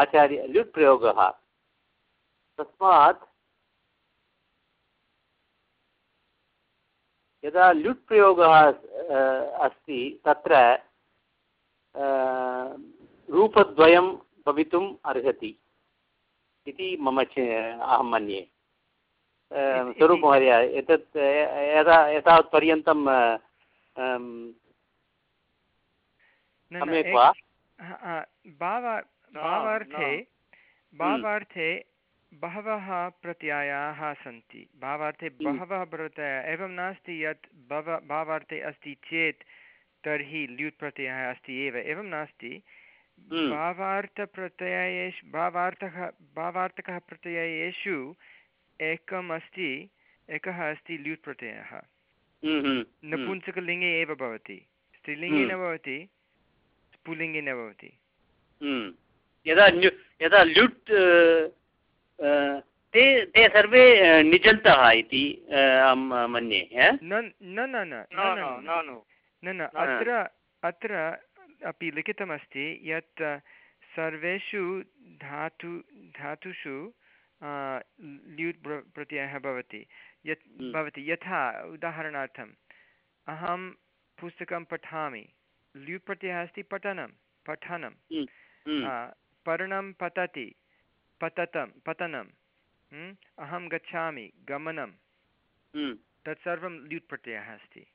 आचार्य ल्युट् प्रयोगः तस्मात् यदा ल्युट् प्रयोगः अस्ति, तत्र रूपद्वयं भवितुम् अर्हति इति मम चि अहं मन्ये स्वरूपमहोदय एतत् यदा एतावत्पर्यन्तं सम्यक् वा भावार्थे। भावार्थे बहवः प्रत्ययाः सन्ति भावार्थे हम्म। बहवः प्रत्ययाः एवं नास्ति यत् भव भावार्थे अस्ति चेत् तर्हि ल्युट् प्रत्ययः अस्ति एव एवं नास्ति। भावार्थप्रत्ययेषु भावार्थः भावार्थकः प्रत्ययेषु एकम् अस्ति एकः अस्ति ल्यूट् प्रत्ययः नपुंसकलिङ्गे एव भवति स्त्रीलिङ्गे न भवति पुल्लिङ्गे न भवति यदा यदा ल्युट् ते ते सर्वे निजन्तः इति मन्ये न न न न न अत्र अत्र अपि लिखितमस्ति यत् सर्वेषु धातु धातुषु ल्युट् प्र- प्रत्ययः भवति। यत् हम्म। भवति। यथा उदाहरणार्थम् अहं पुस्तकं पठामि। ल्युट् प्रत्ययः अस्ति पठनं पठनं हम्म, हम्म, पर्णं पतति पततं पतनं? अहं गच्छामि गमनं तत्सर्वं ल्युट् प्रत्ययः अस्ति।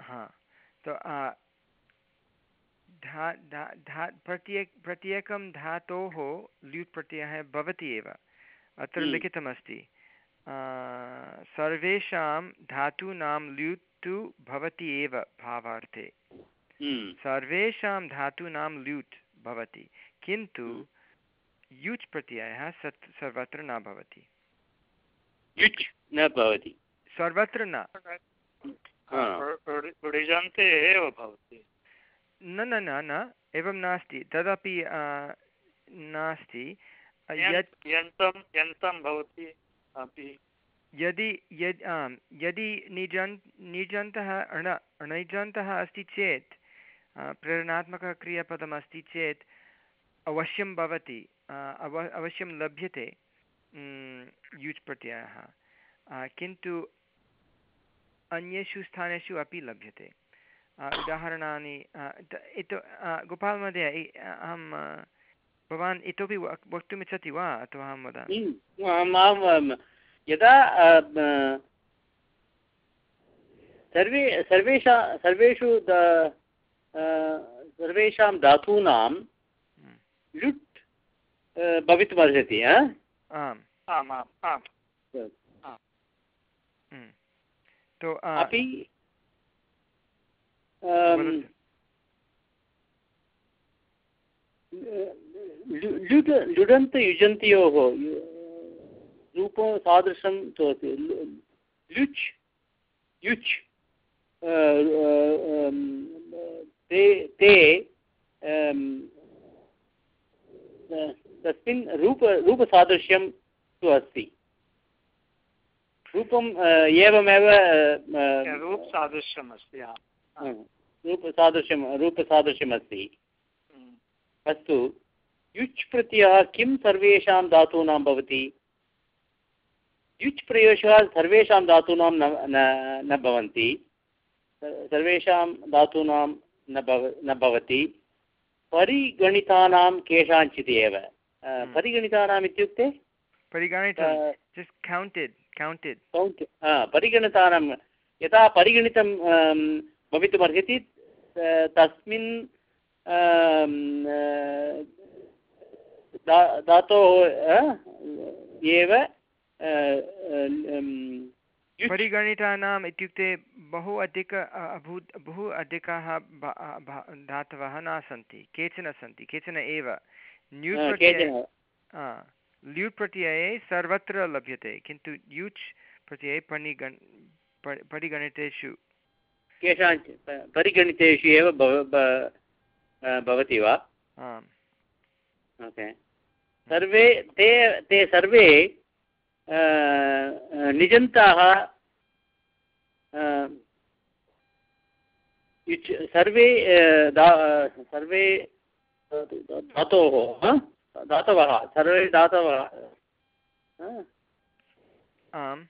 हा तो आ, धा धा धा प्रत्येक प्रत्येकं धातोः ल्युट् प्रत्ययः भवति एव। अत्र हम्म। लिखितमस्ति सर्वेषां धातूनां ल्युट् तु भवति एव भावार्थे। हम्म, सर्वेषां धातूनां ल्युट् भवति किन्तु हम्म। युच् प्रत्ययः सत् सर्वत्र न भवति। युच् न भवति। सर्वत्र न। ऋजन्ते एव भवति न न न न एवं नास्ति। तदपि आ, नास्ति। यन्तं यन्तं भवति अपि। यदि यद् आम् यदि निजन् निजन्तः अण अणिजन्तः अस्ति चेत् प्रेरणात्मकक्रियापदमस्ति चेत् अवश्यं भवति। अव अवश्यं लभ्यते। युज् प्रत्ययः। किन्तु अन्येषु स्थानेषु अपि लभ्यते। उदाहरणानि इतो गोपाल् अहं भवान् इतोपि वक्तुमिच्छति वा अथवा अहं वदामि? यदा सर्वे सर्वेषा सर्वेषु सर्वेषां धातूनां लुट् भवितुमर्हति आम्। आम् आम् तो अपि लुट् लुडन्तयुजन्तयोः रूपं सादृशं भवति लुच् युच् ते ते तस्मिन् रूप रूपसादृश्यं तु अस्ति। रूपम् एवमेव रूपसादृश्यम् अस्ति रूपसादृश्यं रूपसादृश्यमस्ति अस्तु युच् प्रत्ययः किं सर्वेषां धातूनां भवति? युच् प्रयोगः सर्वेषां धातूनां न न भवन्ति। सर्वेषां धातूनां न भव न भवति। परिगणितानां केषाञ्चित् एव। हम्म। परिगणितानाम् इत्युक्ते? परिगणितानां यदा परिगणितं भवितुमर्हति तस्मिन् धातोः एव परिगणितानाम् इत्युक्ते बहु अधिक अभूत् बहु अधिकाः धातवः न सन्ति केचन सन्ति केचन एव ल्यूट् ल्यूट् प्रत्यये सर्वत्र लभ्यते किन्तु यूच् प्रत्यये परिगण परिगणितेषु केषाञ्चित् परिगणितेषु एव भवति वा? आम्। ओके। सर्वे ते ते सर्वे निजन्ताः सर्वे सर्वे धातोः धातवः सर्वे धातवः आम्।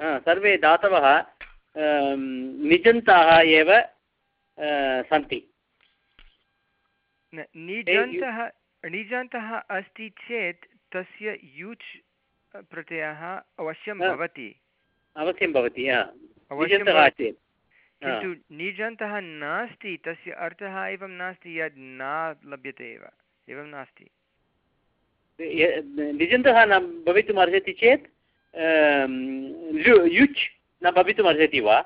सर्वे धातवः निजन्ताः एव सन्ति। निजन्तः निजन्तः अस्ति चेत् तस्य यूच् प्रत्ययः अवश्यं भवति। अवश्यं भवति किन्तु निजन्तः नास्ति तस्य अर्थः एवं नास्ति यद् न लभ्यते एव। एवं नास्ति। निजन्तः न भवितुम् अर्हति चेत् युच् न भवितुम् अर्हति वा?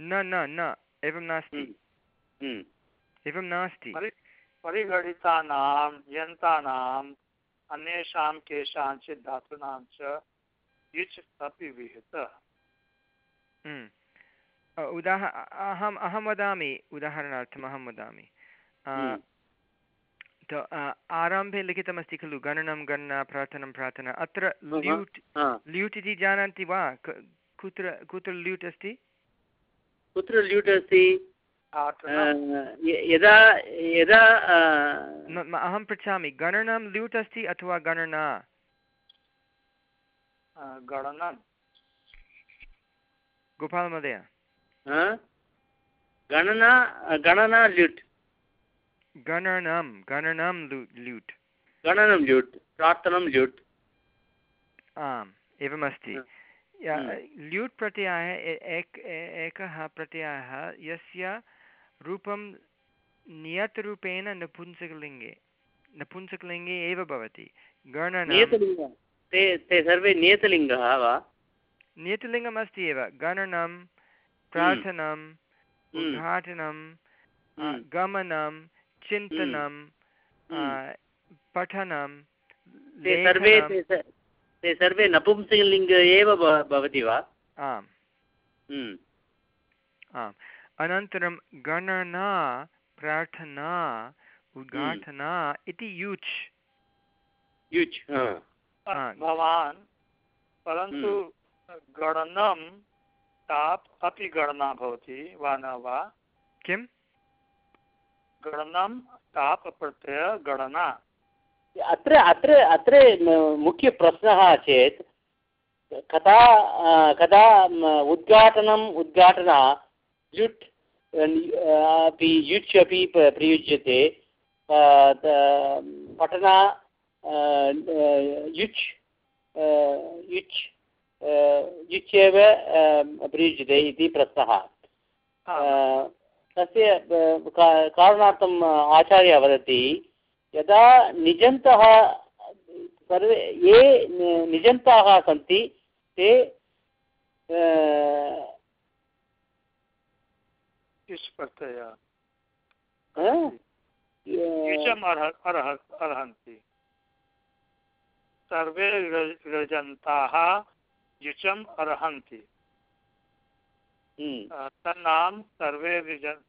न न न एवं नास्ति। हम्म, हम्म। एवं नास्ति। परिगणितानां यन्तानाम् अन्येषां केषाञ्चित् धातूनां च युच् अपि विहितः। हम्म। उदाह अहम् अहं वदामि उदाहरणार्थम् अहं वदामि। आरम्भे लिखितमस्ति खलु? गणनं गणना प्रार्थनं प्रार्थना। अत्र ल्यूट् ल्यूट् इति जानन्ति वा? कुत्र कुत्र ल्यूट् अस्ति? कुत्र ल्यूट् अस्ति? यदा यदा अहं पृच्छामि। गणनं ल्यूट् अस्ति अथवा गणना? गणनं गोपाल महोदय गणना गणना ल्युट्। गणनं गणनं ल्यूट्। गणनं ल्यूट् प्रार्थनं ल्यूट्। आम् एवमस्ति। ल्यूट् प्रत्ययः एक एकः प्रत्ययः यस्य रूपं नियतरूपेण नपुंसकलिङ्गे नपुंसकलिङ्गे एव भवति। गणनं ते ते सर्वे नियतलिङ्गः वा? नियतलिङ्गमस्ति एव। गणनं प्रार्थनं हम्म। उद्घाटनं हम्म। गमनं चिन्तनं हम्म। पठनं ते सर्वे ते सर्वे नपुंसकलिङ्ग एव भवति वा? आम्। आम्। अनन्तरं गणना प्रार्थना उद्घाटना इति युच्। युच् भवान् परन्तु हम्म। गणनं ताप् अपि गणना भवति वा न वा? किं गणनं ताप प्रत्यय गणना। अत्र अत्र अत्र मुख्यप्रश्नः चेत् कदा कदा उद्घाटनम् उद्घाटना युट् अपि युच् अपि प्रयुज्यते। अ, पठना युच् युच् युच् एव प्रयुज्यते इति प्रश्नः। तस्य कारणार्थम् आचार्यः वदति यदा निजन्तः सर्वे ये निजन्ताः सन्ति ते अर्हन्ति? सर्वे रजन्ताः युजम् अर्हन्ति? तन्नाम सर्वे रिजन्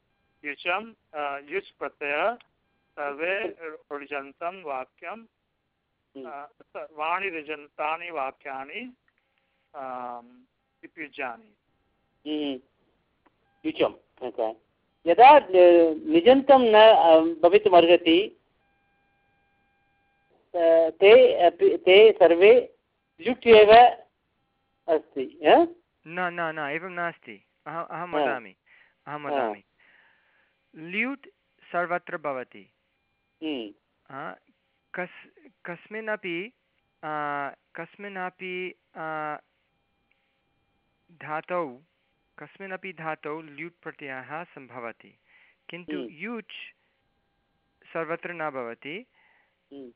युजम् अ, युज् प्रत्यय सर्वे ऋजन्तं वाक्यं हम्म, अ, सर्वाणि ऋजन्तानि वाक्यानि हम्म, युचम् यदा निजन्तं न भवितुमर्हति ते अपि ते सर्वे ल्युट् एव अस्ति न न न एवं नास्ति अहम् अहं। वदामि अहं। वदामि ल्यूट् सर्वत्र भवति हम्म, हा, कस् कस्मिन्नपि कस्मिन्नपि धातौ कस्मिन्नपि धातौ ल्यूट् प्रत्ययः सम्भवति किन्तु हम्म। यूच् सर्वत्र न भवति हम्म,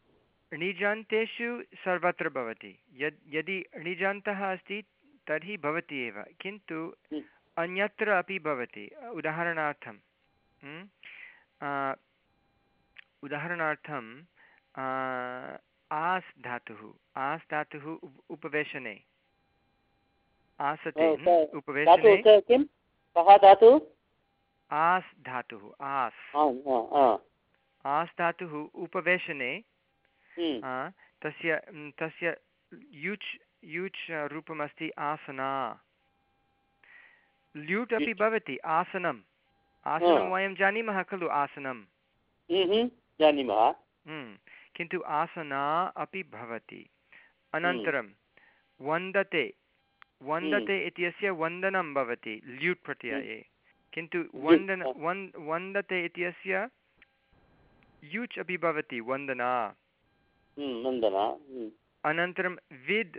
णिजान्तेषु सर्वत्र भवति यद् यदि णिजान्तः अस्ति तर्हि भवति एव किन्तु हम्म। अन्यत्र अपि भवति। उदाहरणार्थं हम्म, उदाहरणार्थं आस् धातुः आस् धातुः उप- उपवेशने। आसते उपवेशने। क- धातु? आस् धातुः आस्। आस् धातुः उपवेशने हम्म, तस्य तस्य यूच् यूच् रूपमस्ति आसना। ल्यूट् अपि। भवति आसनम्। आसनं वयं जानीमः खलु आसनं हम्म, जानीमः। हम्म, किन्तु आसना अपि भवति। अनन्तरं वन्दते। वन्दते इत्यस्य वन्दनं भवति ल्यूट् प्रत्यये। किन्तु वन्दन वन् वन्दते इत्यस्य यूच् अपि भवति वन्दना। हम्म, हम्म, अनन्तरं विद्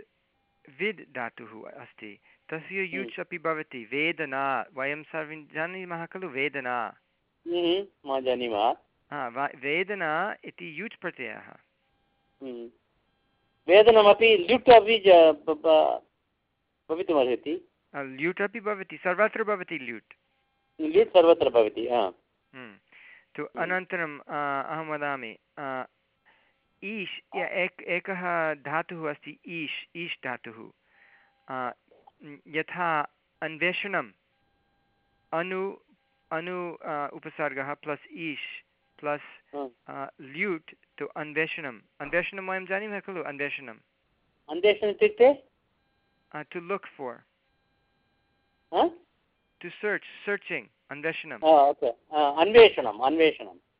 विद् धातुः अस्ति। तस्य यूच् अपि भवति वेदना वयं सर्वे जानीमः खलु वेदना? हम्म, मा जानीमः। हा वेदना इति यूच् प्रत्ययः। हम्म। वेदनमपि ल्युट् अपि भवितुमर्हति। ल्यूट् अपि भवति सर्वत्र भवति ल्यूट्। ल्युट् सर्वत्र भवति हम्म। तु अनन्तरं अ, अहं वदामि ईश् एकः धातुः अस्ति ईश् ईश् धातुः। यथा अन्वेषणम् अनु अनु उपसर्गः प्लस् ईश् प्लस्। ल्यूट् तु अन्वेषणम्। अन्वेषणं वयं जानीमः खलु अन्वेषणं अन्वेषणम् इत्युक्ते? To look for to search searching अन्वेषणम्। अन्वेषणम्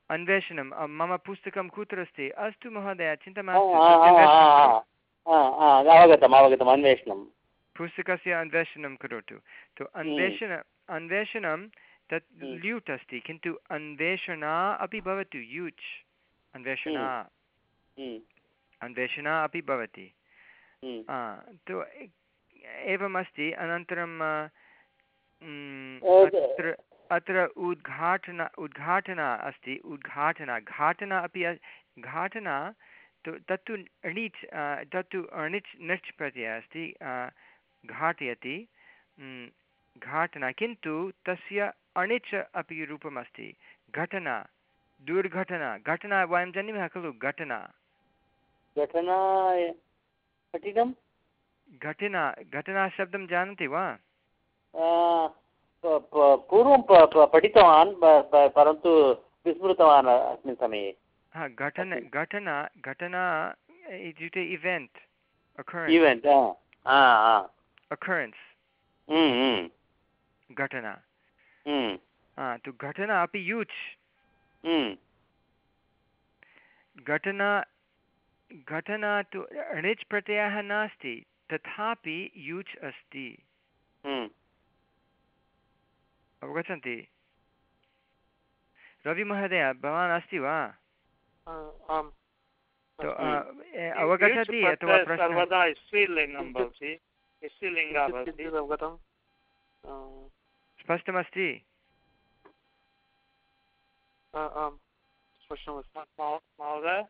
अन्वेषणं मम पुस्तकं कुत्र अस्ति? अस्तु महोदय चिन्ता मास्तु अवगतम् अवगतम् अन्वेषणं पुस्तकस्य अन्वेषणं करोतु। तु अन्वेषण अन्वेषणं तत् हम्म। ल्यूट् अस्ति किन्तु अन्वेषणा अपि भवतु यूच् अन्वेषणा। हम्म, अन्वेषणा अपि भवति। हम्म, तु एवमस्ति अनन्तरं अत्र अत्र उद्घाटन उद्घाटना अस्ति उद्घाटना। घाटना अपि घाटना तु तत्तु णिच् तत्तु अणिच् णिच् प्रत्ययः अस्ति। घाटयति घाटना किन्तु तस्य अणिच् अपि रूपमस्ति। घटना दुर्घटना घटना वयं जानीमः खलु? घटना। घटना घटनाशब्दं जानन्ति वा? पूर्वं पठितवान् परन्तु विस्मृतवान् अस्मिन् समये। हा घटना। घटना घटना इत्युक्ते इवेण्ट् इवेण्ट् अकरेन्स् घटना तु घटना अपि यूच् हम्म, घटना घटना तु णिच् प्रत्ययः नास्ति तथापि यूच् अस्ति हम्म, अवगच्छन्ति रविमहोदय भवान् अस्ति वा अवगच्छति अथवा भवति अवगतम् आ, स्पष्टमस्ति? आम् स्पष्टमस्ति. महोदय?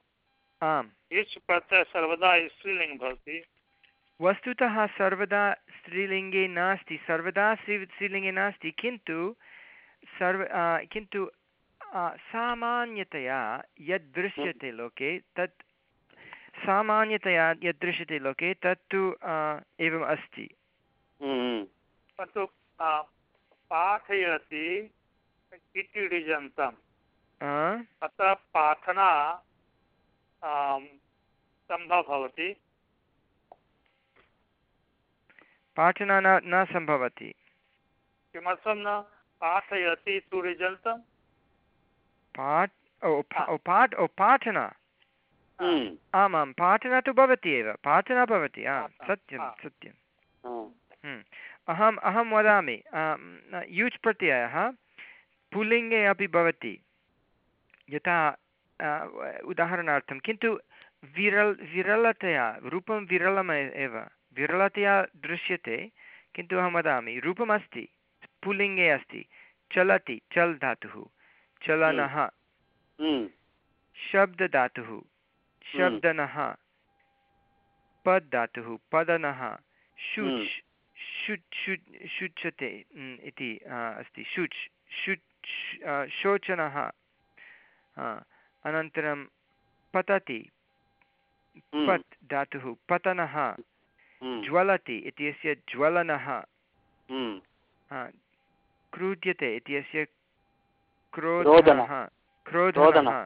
आम्। युच् प्रत्ययः सर्वदा स्त्रीलिङ्गं भवति। वस्तुतः सर्वदा स्त्रीलिङ्गे नास्ति। सर्वदा स्त्री स्त्रीलिङ्गे नास्ति किन्तु सर्व किन्तु सामान्यतया यद् दृश्यते लोके तत् सामान्यतया यद् दृश्यते लोके तत्तु एवम् अस्ति। हम्म, परन्तु पाठयति इति ऋजन्तम् अत्र पाठना सम्भवः भवति। पाठना न न सम्भवति। किमर्थं न? पाठयति तु ऋजन्तम् पाठ ओ पाठ ओ पाठना। हम्म, आमां पाठना तु भवति एव पाठना भवति हा, सत्यं हा। सत्यं। हम्म, अहम् अहं वदामि यूच् प्रत्ययः पुल्लिङ्गे अपि भवति यथा उदाहरणार्थं किन्तु विरल् विरलतया रूपं विरलम् एव विरलतया दृश्यते किन्तु अहं वदामि रूपमस्ति पुल्लिङ्गे अस्ति चलति चल् धातुः चलनः हम्म, शब्दधातुः शब्दनः पद् धातुः पदनः शुच् शुच् शुच् शुच्यते इति अस्ति। शुच् शुच् शोचनः अनन्तरं पतति। हम्म, पत् धातुः पतनः ज्वलति इत्यस्य ज्वलनः हम्म, इत्यस्य क्रोधनः। क्रोधनः क्रोधनः क्रोधनः। हा,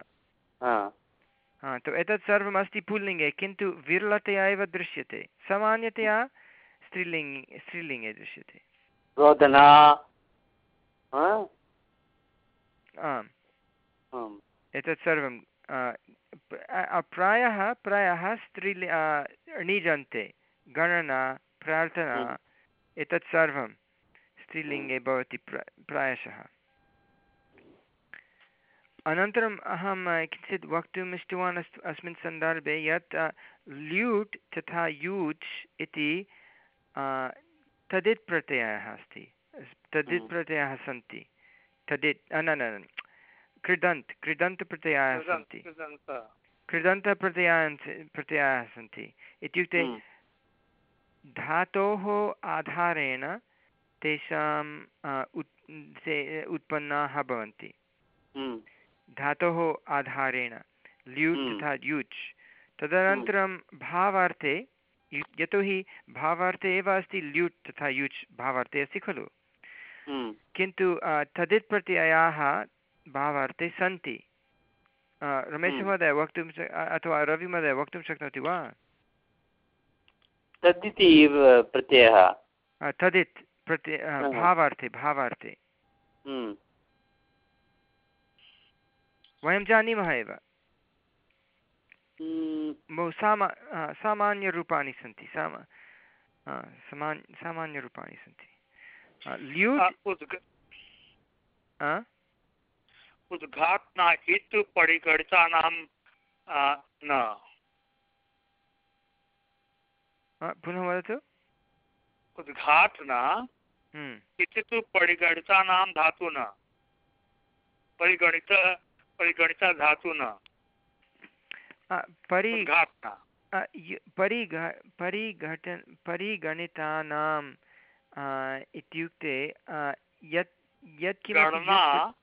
हा तु एतत् सर्वम् अस्ति पुल्लिङ्गे किन्तु विरलतया एव दृश्यते। सामान्यतया स्त्रीलिङ्गे स्त्रीलिङ्गे दृश्यते। रोदना हा, आम्। आम्, एतत् सर्वं प्रायः प्रायः स्त्रीलि णिजन्ते। गणना प्रार्थना एतत् सर्वं स्त्रीलिङ्गे भवति प्र प्रायशः। अनन्तरम् अहं किञ्चित् वक्तुम् इष्टवान् अस् अस्मिन् सन्दर्भे यत् ल्यूट् तथा यूच् इति तदित् प्रत्ययः अस्ति। तदित् हम्म। प्रत्ययाः सन्ति। तदित् न न कृदन्त् कृदन्त् प्रत्ययाः कृदन्त- सन्ति। कृदन्त। कृदन्तप्रत्ययान् प्रत्ययाः सन्ति। इत्युक्ते हम्म, धातोः आधारेण तेषां उत् ते उत्पन्नाः भवन्ति। हम्म, धातोः आधारेण ल्यूट् हम्म। तथा यूच् तदनन्तरं भावार्थे यु- यतोहि भावार्थे एव अस्ति ल्यूट् तथा यूच् भावार्थे अस्ति खलु। हम्म, किन्तु तदित् प्रत्ययाः भावार्थे सन्ति। रमेशमहोदय वक्तुं अथवा रविमहोदय वक्तुं शक्नोति वा? तदिति प्रत्ययः। तदित् प्रत्यय आ, भावार्थे भावार्थे। हम्म, वयं जानीमः एव। हम्म, बहु सामा सामान्यरूपाणि सन्ति साम समान् सामान्यरूपाणि सन्ति। उद्घाटना इति परिगणितानां न। पुनः वदतु। उद्घाटना हम्म, इति तु परिगणितानां धातु न परिगणित परिगणितधातु न आ, परि उद्घाटना। आ, य- परिघ परिघटन परिगणितानाम् इत्युक्ते यत् यत्किमपि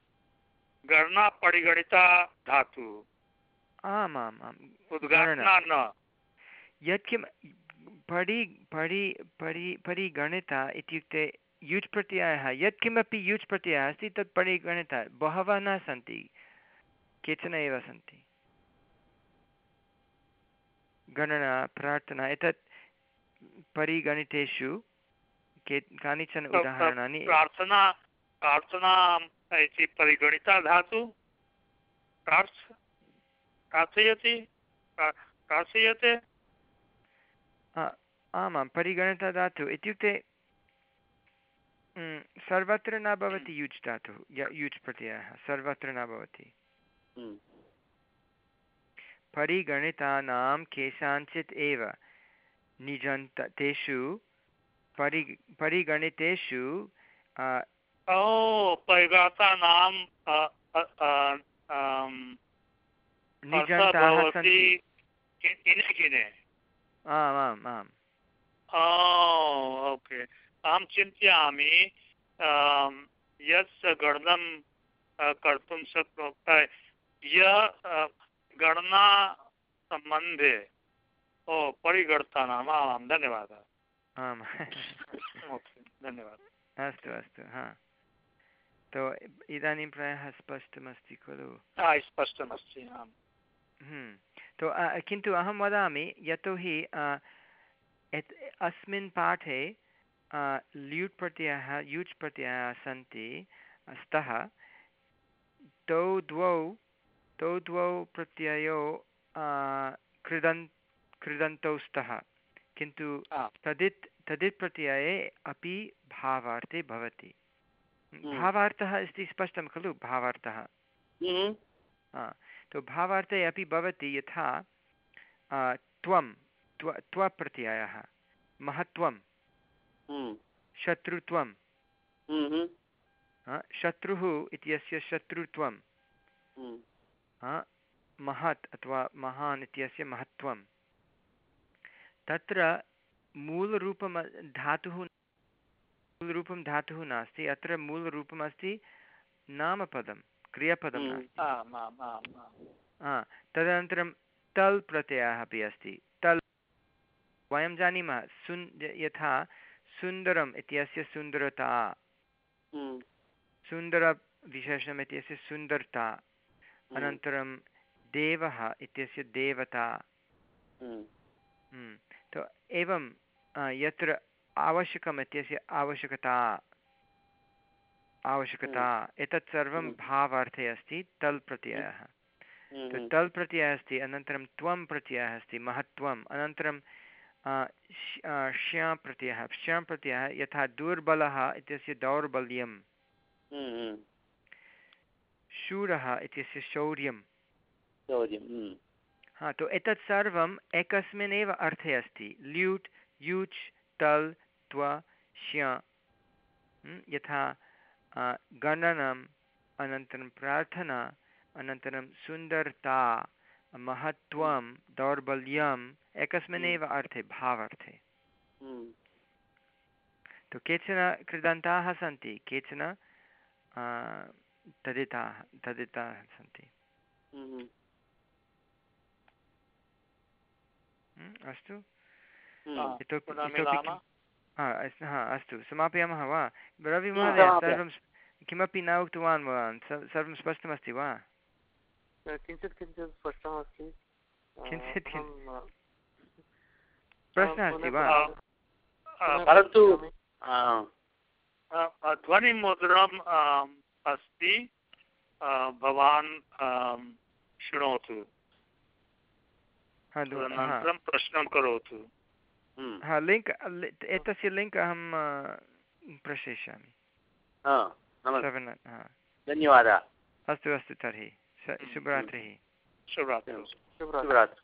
गणना परिगणिता धातु। आमाम् आम् यत्किं परि परि परि परिगणिता इत्युक्ते युज् प्रत्ययः। यत्किमपि युज् प्रत्ययः अस्ति तत् परिगणिता। बहवः न सन्ति। केचन एव सन्ति। गणना प्रार्थना एतत् परिगणितेषु के कानिचन उदाहरणानि प्रार्थना प्रार्थना इति परिगणिता धातु प्रार्थ प्रार्थयति प्रार्थयते। आमां परिगणितधातुः इत्युक्ते सर्वत्र न भवति युज् धातुः युज् प्रत्ययः सर्वत्र न भवति। हम्म, परिगणितानां केषाञ्चित् एव निजन्त तेषु परि परिगणितेषु अ, अ, अ, निजन्ताः सन्ति आम् आम् ओके अहं चिन्तयामि यस्य गणनं कर्तुं शक्नो य अ, गणनासम्बन्धे ओ परिगणतानाम् आमां धन्यवादः। आम्। ओके धन्यवादः। अस्तु अस्तु हा। तो इदानीं प्रायः स्पष्टमस्ति खलु? स्पष्टमस्ति आम्। हम्म। तो किन्तु अहं वदामि यतोहि अस्मिन् पाठे ल्यूट् प्रत्ययः यूच् प्रत्ययः सन्ति स्तः तौ द्वौ तौ द्वौ प्रत्ययौ कृदन् कृदन्तौ स्तः किन्तु तदित् तदित् प्रत्यये अपि भावार्थे भवति। हम्म। भावार्थः अस्ति स्पष्टं खलु? भावार्थः। हम्म, हा तो भावार्थे अपि भवति यथा त्वं त्व त्वप्रत्ययः। महत्त्वं। हम्म, शत्रुत्वं। शत्रुः इत्यस्य शत्रुत्वं। महत् अथवा महान् इत्यस्य महत्त्वं तत्र मूलरूपं धातुः मूलरूपं धातुः नास्ति अत्र मूलरूपम् अस्ति नामपदं क्रियापदं। नास्ति। तदनन्तरं तल् प्रत्ययः अपि अस्ति। तल् वयं जानीमः सुन् यथा सुन्दरम् इत्यस्य सुन्दरता। सुन्दरविशेषणम् इत्यस्य सुन्दरता। अनन्तरं देवः इत्यस्य देवता। हम्म, हम्म, तो एवं यत्र आवश्यकम् इत्यस्य आवश्यकता आवश्यकता एतत् सर्वं हम्म। भावार्थे अस्ति तल् प्रत्ययः। हम्म, तो तल् प्रत्ययः अस्ति अनन्तरं त्वं प्रत्ययः अस्ति महत्त्वम्। अनन्तरं श्यां प्रत्ययः। श्यां प्रत्ययः यथा दुर्बलः इत्यस्य दौर्बल्यं हम्म, हम्म, शूरः इत्यस्य शौर्यं हम्म, हा तो एतत् सर्वम् एकस्मिन् एव अर्थे अस्ति। ल्यूट् यूच् तल् त्व श्य हम्, यथा गणनम् अनन्तरं प्रार्थना अनन्तरं सुन्दरता महत्त्वं दौर्बल्यम् एकस्मिन् एव अर्थे भावार्थे। हम्म, तु केचन कृदन्ताः सन्ति केचन तदिताः तदिताः सन्ति। हम्म, हम्, अस्तु। हम्म, इतोपि किं- हा अस्- हा अस्तु। समापयामः वा? रवि हा, महोदय समापय। सर्वं किमपि न उक्तवान् भवान् सर्वं स्पष्टमस्ति वा? किञ्चित् किञ्चित् स्पष्टमस्ति। प्रश्नः अस्ति वा? अ, अ, परन्तु पृच्छामि। अ, अ, अस्ति अ, भवान् आम्, शृणोतु तदनन्तरं प्रश्नं करोतु। हम्म, हा लिङ्क् एतस्य लिङ्क् अहं प्रेषयिष्यामि हा, हा। धन्यवादः। अस्तु अस्तु तर्हि। शुभरात्रिः। शुभरात्रिः। शुभरात्रिः। शुभरात्रिः।